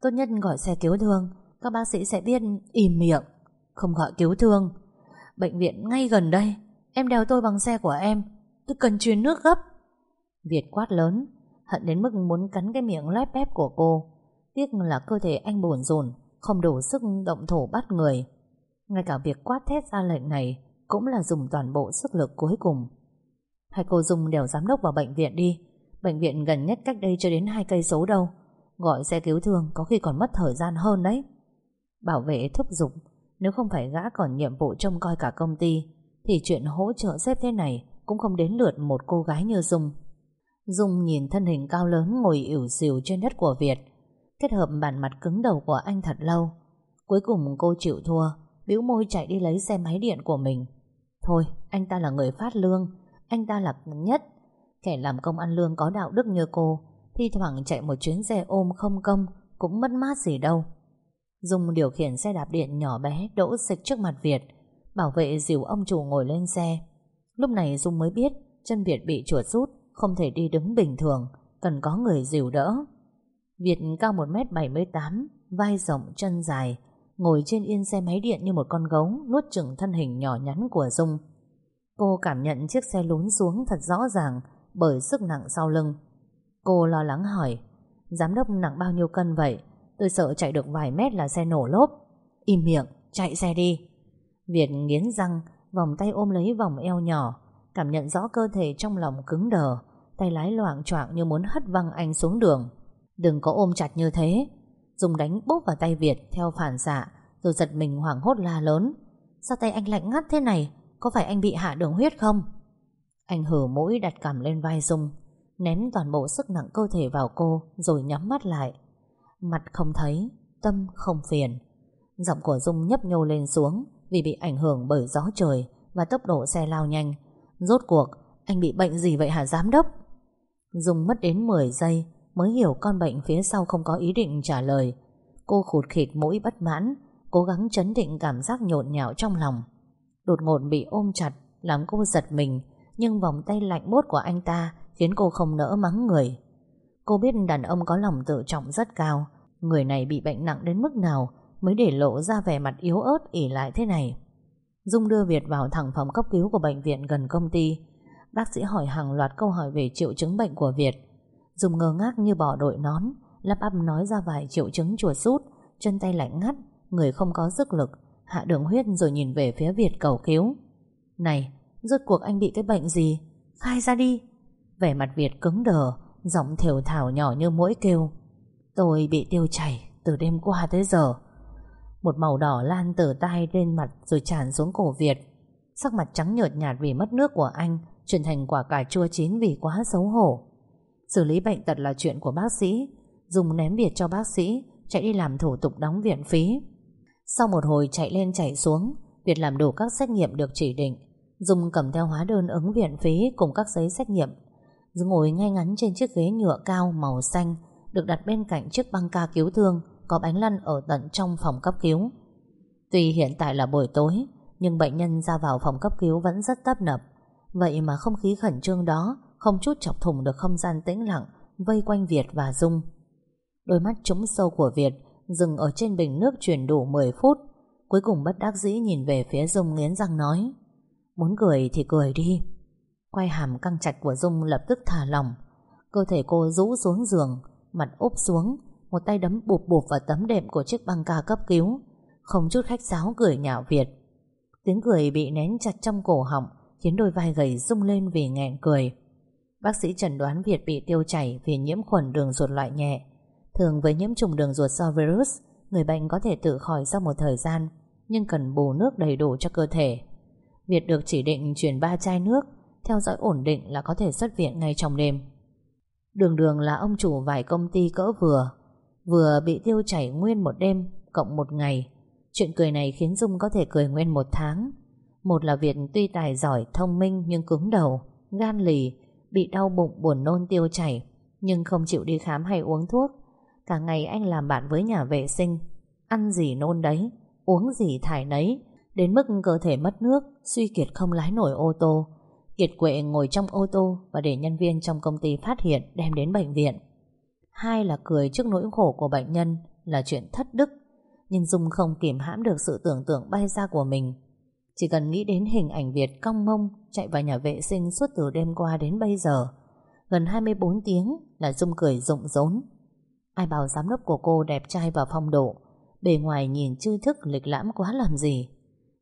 Tốt nhất gọi xe cứu thương Các bác sĩ sẽ biết im miệng Không gọi cứu thương. Bệnh viện ngay gần đây Em đèo tôi bằng xe của em Tôi cần truyền nước gấp. Việt quát lớn, Hận đến mức muốn cắn cái miệng lép bép của cô. Tiếc là cơ thể anh buồn rồn Không đủ sức động thổ bắt người. Ngay cả việc quát thét ra lệnh này Cũng là dùng toàn bộ sức lực cuối cùng. Hai cô dùng đèo giám đốc vào bệnh viện đi. Bệnh viện gần nhất cách đây chưa đến hai cây số đâu. Gọi xe cứu thương Có khi còn mất thời gian hơn đấy. Bảo vệ thúc giục, Nếu không phải gã còn nhiệm vụ trông coi cả công ty, Thì chuyện hỗ trợ xếp thế này Cũng không đến lượt một cô gái như Dung. Dung nhìn thân hình cao lớn Ngồi ỉu xìu trên đất của Việt, Kết hợp bản mặt cứng đầu của anh thật lâu. Cuối cùng cô chịu thua, bĩu môi chạy đi lấy xe máy điện của mình. Thôi, anh ta là người phát lương, Anh ta là nhất. Kẻ làm công ăn lương có đạo đức như cô, Thi thoảng chạy một chuyến xe ôm không công Cũng mất mát gì đâu. Dung điều khiển xe đạp điện nhỏ bé Đỗ xịch trước mặt Việt, Bảo vệ dìu ông chủ ngồi lên xe. Lúc này Dung mới biết Chân Việt bị chuột rút không thể đi đứng bình thường Cần có người dìu đỡ. Việt cao 1m78 Vai rộng chân dài Ngồi trên yên xe máy điện như một con gấu Nuốt chừng thân hình nhỏ nhắn của Dung. Cô cảm nhận chiếc xe lún xuống thật rõ ràng Bởi sức nặng sau lưng. Cô lo lắng hỏi Giám đốc nặng bao nhiêu cân vậy? Tôi sợ chạy được vài mét là xe nổ lốp. Im miệng, chạy xe đi. Việt nghiến răng Vòng tay ôm lấy vòng eo nhỏ Cảm nhận rõ cơ thể trong lòng cứng đờ Tay lái loạn choạng như muốn hất văng anh xuống đường. Đừng có ôm chặt như thế. Dùng đánh bốp vào tay Việt Theo phản xạ Rồi giật mình hoảng hốt la lớn. Sao tay anh lạnh ngắt thế này? Có phải anh bị hạ đường huyết không? Anh hử mũi đặt cằm lên vai Dung ném toàn bộ sức nặng cơ thể vào cô Rồi nhắm mắt lại. Mặt không thấy, tâm không phiền. Giọng của Dung nhấp nhô lên xuống Vì bị ảnh hưởng bởi gió trời Và tốc độ xe lao nhanh. Rốt cuộc, anh bị bệnh gì vậy hả giám đốc? Dung mất đến 10 giây Mới hiểu con bệnh phía sau không có ý định trả lời. Cô khụt khịt mũi bất mãn Cố gắng chấn định cảm giác nhộn nhạo trong lòng. Đột ngột bị ôm chặt Làm cô giật mình Nhưng vòng tay lạnh bốt của anh ta Khiến cô không nỡ mắng người. Cô biết đàn ông có lòng tự trọng rất cao Người này bị bệnh nặng đến mức nào Mới để lộ ra vẻ mặt yếu ớt ỉ lại thế này. Dung đưa Việt vào thẳng phòng cấp cứu của bệnh viện gần công ty. Bác sĩ hỏi hàng loạt câu hỏi về triệu chứng bệnh của Việt. Dung ngơ ngác như bỏ đội nón, Lắp bắp nói ra vài triệu chứng chuột rút Chân tay lạnh ngắt, Người không có sức lực, Hạ đường huyết rồi nhìn về phía Việt cầu cứu. Này, Rốt cuộc anh bị cái bệnh gì? Khai ra đi. Vẻ mặt Việt cứng đờ, Giọng thều thảo nhỏ như mũi kêu. Tôi bị tiêu chảy từ đêm qua tới giờ. Một màu đỏ lan từ tai lên mặt Rồi tràn xuống cổ Việt. Sắc mặt trắng nhợt nhạt vì mất nước của anh, Chuyển thành quả cải chua chín vì quá xấu hổ. Xử lý bệnh tật là chuyện của bác sĩ. Dùng ném Việt cho bác sĩ, Chạy đi làm thủ tục đóng viện phí. Sau một hồi chạy lên chạy xuống, Việt làm đủ các xét nghiệm được chỉ định. Dùng cầm theo hóa đơn ứng viện phí Cùng các giấy xét nghiệm. Dung ngồi ngay ngắn trên chiếc ghế nhựa cao màu xanh, được đặt bên cạnh chiếc băng ca cứu thương có bánh lăn ở tận trong phòng cấp cứu. Tuy hiện tại là buổi tối, nhưng bệnh nhân ra vào phòng cấp cứu vẫn rất tấp nập. Vậy mà không khí khẩn trương đó không chút chọc thủng được không gian tĩnh lặng vây quanh Việt và Dung. Đôi mắt trũng sâu của Việt dừng ở trên bình nước chuyển đủ 10 phút. Cuối cùng bất đắc dĩ nhìn về phía Dung nghiến răng nói Muốn cười thì cười đi. Quay hàm căng chặt của Dung lập tức thả lỏng Cơ thể cô rũ xuống giường Mặt úp xuống một tay đấm bụp bụp vào tấm đệm của chiếc băng ca cấp cứu. Không chút khách sáo cười nhạo Việt. Tiếng cười bị nén chặt trong cổ họng, Khiến đôi vai gầy rung lên vì nghẹn cười. Bác sĩ chẩn đoán Việt bị tiêu chảy Vì nhiễm khuẩn đường ruột loại nhẹ. Thường với nhiễm trùng đường ruột do virus, Người bệnh có thể tự khỏi sau một thời gian, Nhưng cần bù nước đầy đủ cho cơ thể. Việt được chỉ định chuyển 3 chai nước, theo dõi ổn định là có thể xuất viện ngay trong đêm. Đường đường là ông chủ vài công ty cỡ vừa. Vừa bị tiêu chảy nguyên một đêm Cộng một ngày. Chuyện cười này khiến Dung có thể cười nguyên một tháng. Một là Việt tuy tài giỏi, Thông minh nhưng cứng đầu, Gan lì, Bị đau bụng buồn nôn tiêu chảy, Nhưng không chịu đi khám hay uống thuốc. Cả ngày anh làm bạn với nhà vệ sinh, Ăn gì nôn đấy, Uống gì thải nấy, Đến mức cơ thể mất nước, Suy kiệt không lái nổi ô tô. Kiệt quệ ngồi trong ô tô Và để nhân viên trong công ty phát hiện Đem đến bệnh viện. Hai là cười trước nỗi khổ của bệnh nhân Là chuyện thất đức. Nhưng Dung không kìm hãm được sự tưởng tượng bay ra của mình. Chỉ cần nghĩ đến hình ảnh Việt cong mông Chạy vào nhà vệ sinh suốt từ đêm qua đến bây giờ, Gần 24 tiếng là Dung cười rụng rốn. Ai bảo giám đốc của cô đẹp trai và phong độ, Bề ngoài nhìn chư thức lịch lãm quá làm gì?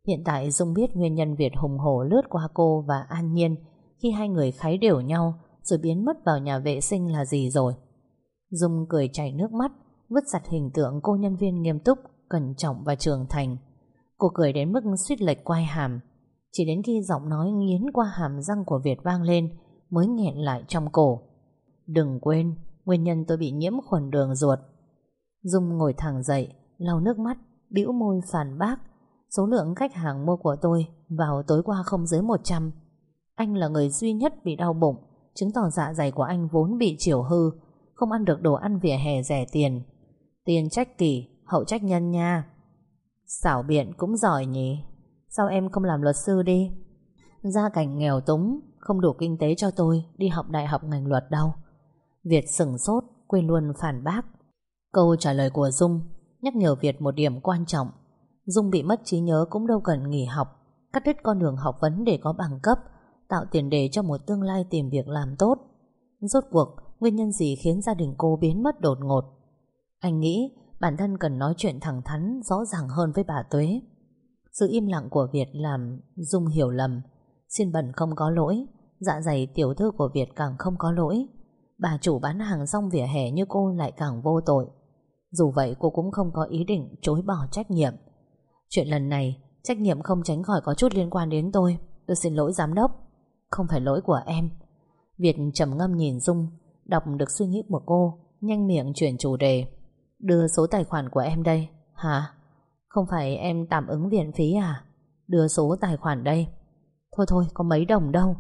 Hiện tại Dung biết nguyên nhân Việt hùng hổ lướt qua cô và An Nhiên Khi hai người khái đều nhau Rồi biến mất vào nhà vệ sinh là gì rồi. Dung cười chảy nước mắt, Vứt giặt hình tượng cô nhân viên nghiêm túc, Cẩn trọng và trưởng thành. Cô cười đến mức suýt lệch quai hàm. Chỉ đến khi giọng nói nghiến qua hàm răng của Việt vang lên, Mới nghẹn lại trong cổ. Đừng quên, Nguyên nhân tôi bị nhiễm khuẩn đường ruột. Dung ngồi thẳng dậy, lau nước mắt, bĩu môi phản bác. Số lượng khách hàng mua của tôi Vào tối qua không dưới 100 Anh là người duy nhất bị đau bụng, Chứng tỏ dạ dày của anh vốn bị chiều hư. Không ăn được đồ ăn vỉa hè rẻ tiền. Tiền trách kỷ, Hậu trách nhân nha. Xảo biện cũng giỏi nhỉ. Sao em không làm luật sư đi? Gia cảnh nghèo túng, Không đủ kinh tế cho tôi, Đi học đại học ngành luật đâu. Việt sừng sốt, Quên luôn phản bác. Câu trả lời của Dung, Nhắc nhở Việt một điểm quan trọng. Dung bị mất trí nhớ cũng đâu cần nghỉ học, Cắt đứt con đường học vấn để có bằng cấp, Tạo tiền đề cho một tương lai tìm việc làm tốt. Rốt cuộc Nguyên nhân gì khiến gia đình cô biến mất đột ngột? Anh nghĩ Bản thân cần nói chuyện thẳng thắn, Rõ ràng hơn với bà Tuế. Sự im lặng của Việt làm Dung hiểu lầm. Xin bẩn không có lỗi. Dạ dày tiểu thư của Việt càng không có lỗi. Bà chủ bán hàng rong vỉa hè như cô lại càng vô tội. Dù vậy, cô cũng không có ý định chối bỏ trách nhiệm. Chuyện lần này, Trách nhiệm không tránh khỏi có chút liên quan đến tôi. Tôi xin lỗi giám đốc. Không phải lỗi của em. Việt trầm ngâm nhìn Dung. Đọc được suy nghĩ của cô, Nhanh miệng chuyển chủ đề. Đưa số tài khoản của em đây. Hả? Không phải em tạm ứng viện phí à? Đưa số tài khoản đây. Thôi thôi, có mấy đồng đâu.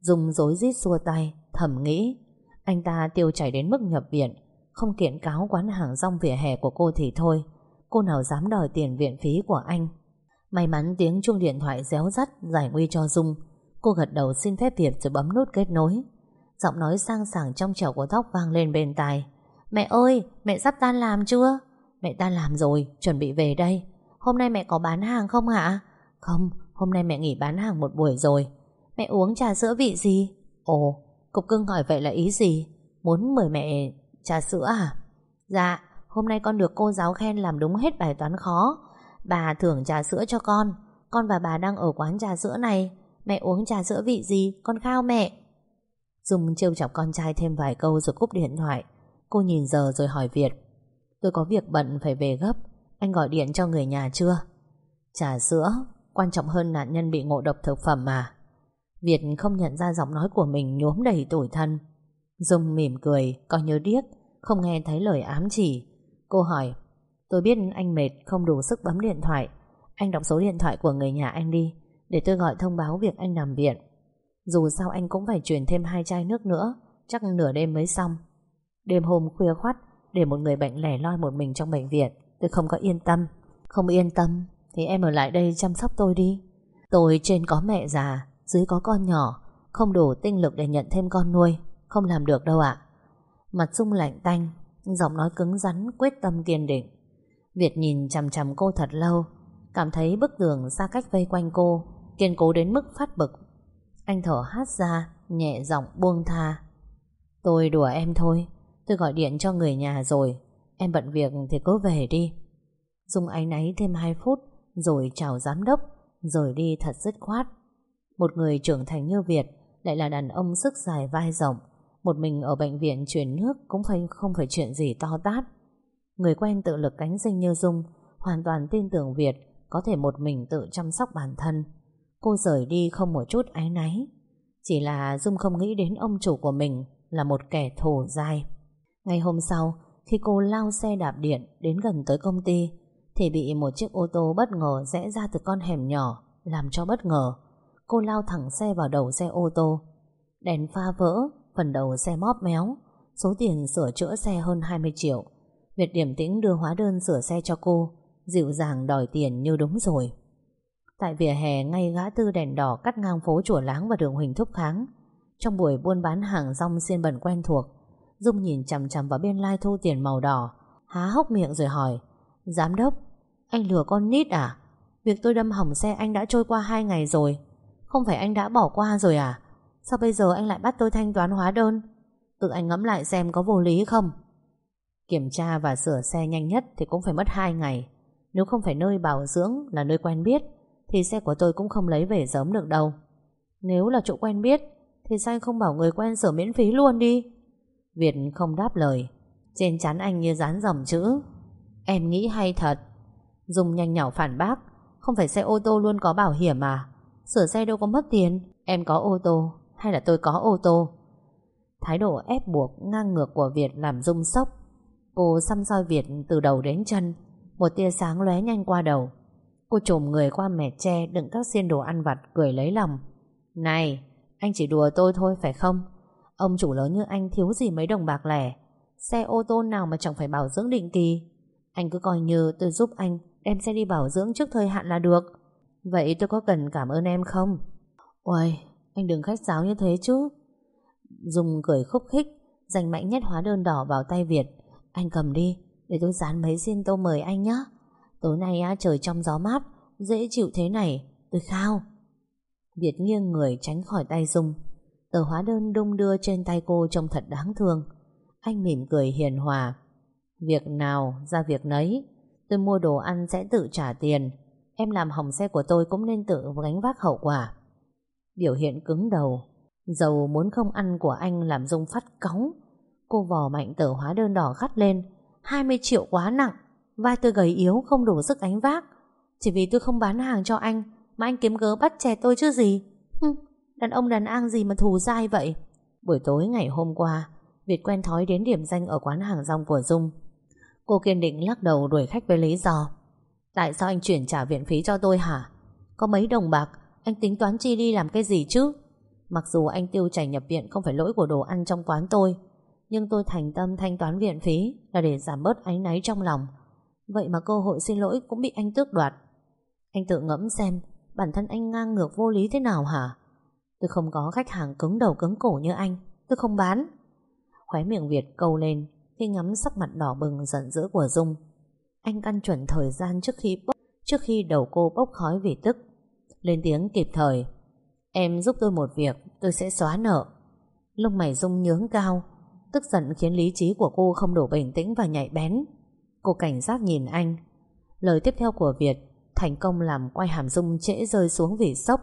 Dung dối rít xua tay, Thầm nghĩ. Anh ta tiêu chảy đến mức nhập viện. Không kiện cáo quán hàng rong vỉa hè của cô thì thôi. Cô nào dám đòi tiền viện phí của anh? May mắn tiếng chuông điện thoại réo rắt, Giải nguy cho Dung. Cô gật đầu xin phép Việt rồi bấm nút kết nối. Giọng nói sang sảng trong trẻo của tóc vang lên bên tai. Mẹ ơi, Mẹ sắp tan làm chưa? Mẹ tan làm rồi, chuẩn bị về đây. Hôm nay mẹ có bán hàng không hả? Không, hôm nay mẹ nghỉ bán hàng một buổi rồi. Mẹ uống trà sữa vị gì? Ồ, Cục cưng hỏi vậy là ý gì? Muốn mời mẹ trà sữa à? Dạ Hôm nay con được cô giáo khen làm đúng hết bài toán khó. Bà thưởng trà sữa cho con. Con và bà đang ở quán trà sữa này. Mẹ uống trà sữa vị gì? Con khao mẹ. Dung trêu chọc con trai thêm vài câu rồi cúp điện thoại. Cô nhìn giờ rồi hỏi Việt. Tôi có việc bận phải về gấp. Anh gọi điện cho người nhà chưa? Trà sữa, Quan trọng hơn nạn nhân bị ngộ độc thực phẩm mà. Việt không nhận ra giọng nói của mình nhuốm đầy tủi thân. Dung mỉm cười, Coi như điếc, Không nghe thấy lời ám chỉ. Cô hỏi, Tôi biết anh mệt không đủ sức bấm điện thoại. Anh đọc số điện thoại của người nhà anh đi, Để tôi gọi thông báo việc anh nằm viện. Dù sao anh cũng phải chuyển thêm hai chai nước nữa, Chắc nửa đêm mới xong. Đêm hôm khuya khoắt, Để một người bệnh lẻ loi một mình trong bệnh viện, Tôi không có yên tâm. Không yên tâm, Thì em ở lại đây chăm sóc tôi đi. Tôi trên có mẹ già, Dưới có con nhỏ, Không đủ tinh lực để nhận thêm con nuôi, Không làm được đâu ạ. Mặt sung lạnh tanh, Giọng nói cứng rắn, quyết tâm kiên định. Việt nhìn chằm chằm cô thật lâu, Cảm thấy bức tường xa cách vây quanh cô, Kiên cố đến mức phát bực. Anh thở hát ra, Nhẹ giọng buông tha. Tôi đùa em thôi, Tôi gọi điện cho người nhà rồi. Em bận việc thì cứ về đi. Dung áy náy thêm 2 phút, Rồi chào giám đốc, Rồi đi thật dứt khoát. Một người trưởng thành như Việt Lại là đàn ông sức dài vai rộng. Một mình ở bệnh viện chuyển nước cũng phải, không phải chuyện gì to tát. Người quen tự lực cánh sinh như Dung hoàn toàn tin tưởng Việt có thể một mình tự chăm sóc bản thân. Cô rời đi không một chút áy náy. Chỉ là Dung không nghĩ đến ông chủ của mình là một kẻ thổ dai. Ngày hôm sau, khi cô lao xe đạp điện đến gần tới công ty, thì bị một chiếc ô tô bất ngờ rẽ ra từ con hẻm nhỏ, làm cho bất ngờ. Cô lao thẳng xe vào đầu xe ô tô. Đèn pha vỡ, phần đầu xe móp méo, số tiền sửa chữa xe hơn 20 triệu. Việt điểm tĩnh đưa hóa đơn sửa xe cho cô, dịu dàng đòi tiền như đúng rồi. Tại vỉa hè ngay gã tư đèn đỏ cắt ngang phố Chùa Láng và đường Huỳnh Thúc Kháng, trong buổi buôn bán hàng rong xiên bẩn quen thuộc, Dung nhìn chằm chằm vào bên lai thu tiền màu đỏ, há hốc miệng rồi hỏi, Giám đốc, anh lừa con nít à? Việc tôi đâm hỏng xe anh đã trôi qua hai ngày rồi, không phải anh đã bỏ qua rồi à? Sao bây giờ anh lại bắt tôi thanh toán hóa đơn? Tự anh ngẫm lại xem có vô lý không? Kiểm tra và sửa xe nhanh nhất thì cũng phải mất 2 ngày. Nếu không phải nơi bảo dưỡng là nơi quen biết thì xe của tôi cũng không lấy về sớm được đâu. Nếu là chỗ quen biết, thì sao anh không bảo người quen sửa miễn phí luôn đi? Việt không đáp lời. Trên chắn anh như dán dòng chữ. Em nghĩ hay thật. Dùng nhanh nhỏ phản bác. Không phải xe ô tô luôn có bảo hiểm à? Sửa xe đâu có mất tiền. Em có ô tô hay là tôi có ô tô? Thái độ ép buộc ngang ngược của Việt làm Dung sốc. Cô xăm soi Việt từ đầu đến chân. Một tia sáng lóe nhanh qua đầu. Cô trồm người qua mẻ tre đựng các xiên đồ ăn vặt cười lấy lòng. Này, anh chỉ đùa tôi thôi phải không? Ông chủ lớn như anh thiếu gì mấy đồng bạc lẻ. Xe ô tô nào mà chẳng phải bảo dưỡng định kỳ. Anh cứ coi như tôi giúp anh đem xe đi bảo dưỡng trước thời hạn là được. Vậy tôi có cần cảm ơn em không? Ôi, anh đừng khách sáo như thế chứ. Dùng cười khúc khích, dành mạnh nhất hóa đơn đỏ vào tay Việt. Anh cầm đi, để tôi dán mấy xin tô mời anh nhé. Tối nay á, trời trong gió mát, dễ chịu thế này, tôi khao. Việt nghiêng người tránh khỏi tay Dung. Tờ hóa đơn đung đưa trên tay cô trông thật đáng thương. Anh mỉm cười hiền hòa. Việc nào ra việc nấy, tôi mua đồ ăn sẽ tự trả tiền. Em làm hỏng xe của tôi cũng nên tự gánh vác hậu quả. Biểu hiện cứng đầu, dầu muốn không ăn của anh làm Dung phát cáu. Cô vò mạnh tờ hóa đơn đỏ gắt lên, 20 triệu quá nặng, vai tôi gầy yếu không đủ sức ánh vác. Chỉ vì tôi không bán hàng cho anh mà anh kiếm gớ bắt chè tôi chứ gì. Hừm, đàn ông đàn an gì mà thù dai vậy. Buổi tối ngày hôm qua, Việt quen thói đến điểm danh ở quán hàng rong của Dung. Cô kiên định lắc đầu đuổi khách với lý do. Tại sao anh chuyển trả viện phí cho tôi hả? Có mấy đồng bạc, anh tính toán chi đi làm cái gì chứ? Mặc dù anh tiêu chảy nhập viện không phải lỗi của đồ ăn trong quán tôi, nhưng tôi thành tâm thanh toán viện phí là để giảm bớt áy náy trong lòng. Vậy mà cơ hội xin lỗi cũng bị anh tước đoạt. Anh tự ngẫm xem bản thân anh ngang ngược vô lý thế nào hả? Tôi không có khách hàng cứng đầu cứng cổ như anh, tôi không bán. Khóe miệng Việt câu lên khi ngắm sắc mặt đỏ bừng giận dữ của Dung. Anh căn chuẩn thời gian trước khi bốc, trước khi đầu cô bốc khói vì tức. Lên tiếng kịp thời. Em giúp tôi một việc, tôi sẽ xóa nợ. Lông mày Dung nhướng cao, tức giận khiến lý trí của cô không đủ bình tĩnh và nhạy bén. Cô cảnh giác nhìn anh. Lời tiếp theo của Việt thành công làm quay hàm Dung trễ rơi xuống vì sốc.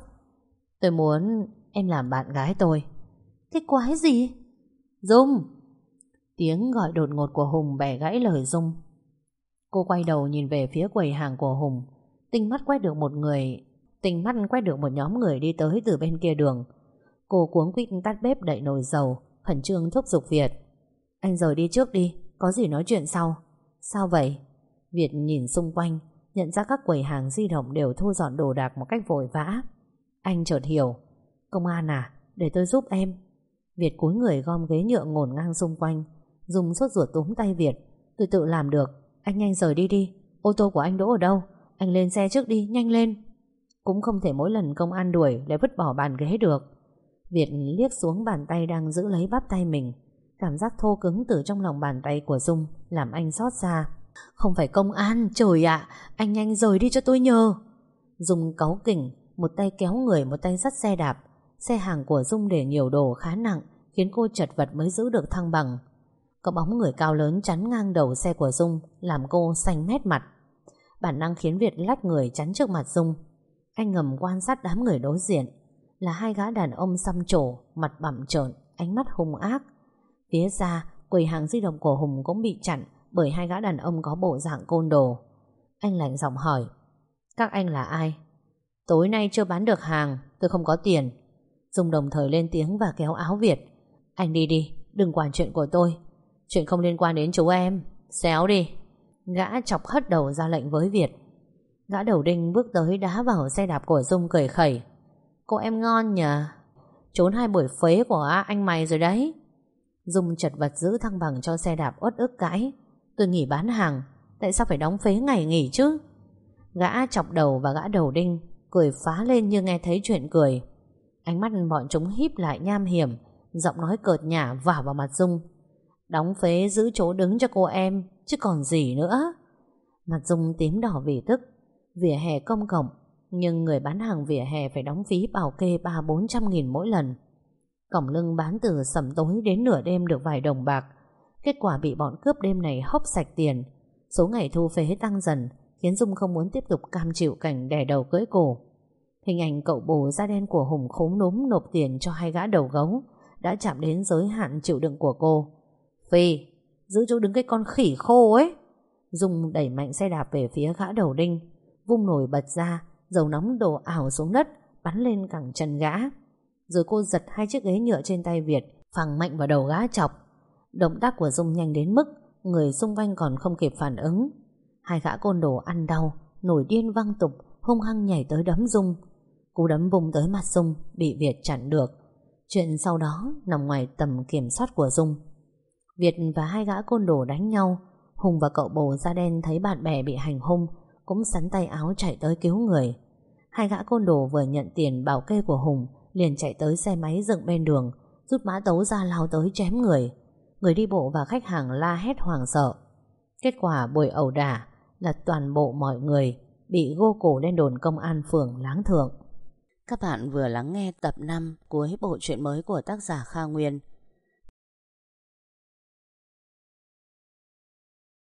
Tôi muốn em làm bạn gái tôi. Cái quái gì? Dung! Tiếng gọi đột ngột của Hùng bẻ gãy lời Dung. Cô quay đầu nhìn về phía quầy hàng của Hùng. Tinh mắt quét được một người, tinh mắt quét được một nhóm người đi tới từ bên kia đường. Cô cuống quýt tắt bếp đậy nồi dầu, khẩn trương thúc giục Việt. Anh rời đi trước đi, có gì nói chuyện sau. Sao vậy? Việt nhìn xung quanh, nhận ra các quầy hàng di động đều thu dọn đồ đạc một cách vội vã. Anh chợt hiểu. Công an à, để tôi giúp em. Việt cúi người gom ghế nhựa ngổn ngang xung quanh, dùng sốt ruột túm tay Việt. Tôi tự làm được, anh nhanh rời đi đi. Ô tô của anh đỗ ở đâu? Anh lên xe trước đi, nhanh lên. Cũng không thể mỗi lần công an đuổi lại vứt bỏ bàn ghế được. Việt liếc xuống bàn tay đang giữ lấy bắp tay mình. Cảm giác thô cứng từ trong lòng bàn tay của Dung làm anh xót xa. Không phải công an, trời ạ, anh nhanh rời đi cho tôi nhờ. Dung cáu kỉnh, một tay kéo người, một tay dắt xe đạp. Xe hàng của Dung để nhiều đồ khá nặng, khiến cô chật vật mới giữ được thăng bằng. Có bóng người cao lớn chắn ngang đầu xe của Dung, làm cô xanh mét mặt. Bản năng khiến Việt lách người chắn trước mặt Dung. Anh ngầm quan sát đám người đối diện, là hai gã đàn ông xăm trổ, mặt bặm trợn, ánh mắt hung ác. Phía ra quầy hàng di động của Hùng cũng bị chặn bởi hai gã đàn ông có bộ dạng côn đồ. Anh lạnh giọng hỏi, các anh là ai? Tối nay chưa bán được hàng, tôi không có tiền. Dung đồng thời lên tiếng và kéo áo Việt. Anh đi đi, Đừng quản chuyện của tôi Chuyện không liên quan đến chú em Xéo đi Gã chọc hất đầu ra lệnh với Việt Gã đầu đinh bước tới đá vào xe đạp của Dung cười khẩy Cô em ngon nhờ Trốn hai buổi phế của anh mày rồi đấy Dung chật vật giữ thăng bằng cho xe đạp uất ức cãi. Tôi nghỉ bán hàng, Tại sao phải đóng phế ngày nghỉ chứ? Gã chọc đầu và gã đầu đinh, Cười phá lên như nghe thấy chuyện cười. Ánh mắt bọn chúng híp lại nham hiểm, Giọng nói cợt nhả vả vào mặt Dung. Đóng phế giữ chỗ đứng cho cô em, Chứ còn gì nữa. Mặt Dung tím đỏ vì tức, Vỉa hè công cộng, Nhưng người bán hàng vỉa hè phải đóng phí bảo kê ba bốn trăm nghìn mỗi lần. Cổng lưng bán từ sầm tối đến nửa đêm được vài đồng bạc. Kết quả bị bọn cướp đêm này hốc sạch tiền. Số ngày thu phế tăng dần, Khiến Dung không muốn tiếp tục cam chịu cảnh đè đầu cưỡi cổ. Hình ảnh cậu bồ da đen của Hùng khốn núm nộp tiền cho hai gã đầu gấu, Đã chạm đến giới hạn chịu đựng của cô. Phi Giữ chỗ đứng cái con khỉ khô ấy. Dung đẩy mạnh xe đạp về phía gã đầu đinh, Vung nổi bật ra, Dầu nóng đổ ảo xuống đất, Bắn lên cẳng chân gã. Rồi cô giật hai chiếc ghế nhựa trên tay Việt, Phẳng mạnh vào đầu gã chọc. Động tác của Dung nhanh đến mức Người xung quanh còn không kịp phản ứng. Hai gã côn đồ ăn đau, Nổi điên văng tục, Hung hăng nhảy tới đấm Dung. Cú đấm vùng tới mặt Dung, Bị Việt chặn được. Chuyện sau đó nằm ngoài tầm kiểm soát của Dung. Việt và hai gã côn đồ đánh nhau. Hùng và cậu bồ da đen thấy bạn bè bị hành hung, Cũng sắn tay áo chạy tới cứu người. Hai gã côn đồ vừa nhận tiền bảo kê của Hùng Liền chạy tới xe máy dựng bên đường Rút mã tấu ra lao tới chém người. Người đi bộ và khách hàng la hét hoảng sợ. Kết quả buổi ẩu đả Là toàn bộ mọi người Bị gô cổ lên đồn công an phường Láng Thượng. Các bạn vừa lắng nghe tập 5 Cuối bộ truyện mới của tác giả Kha Nguyên.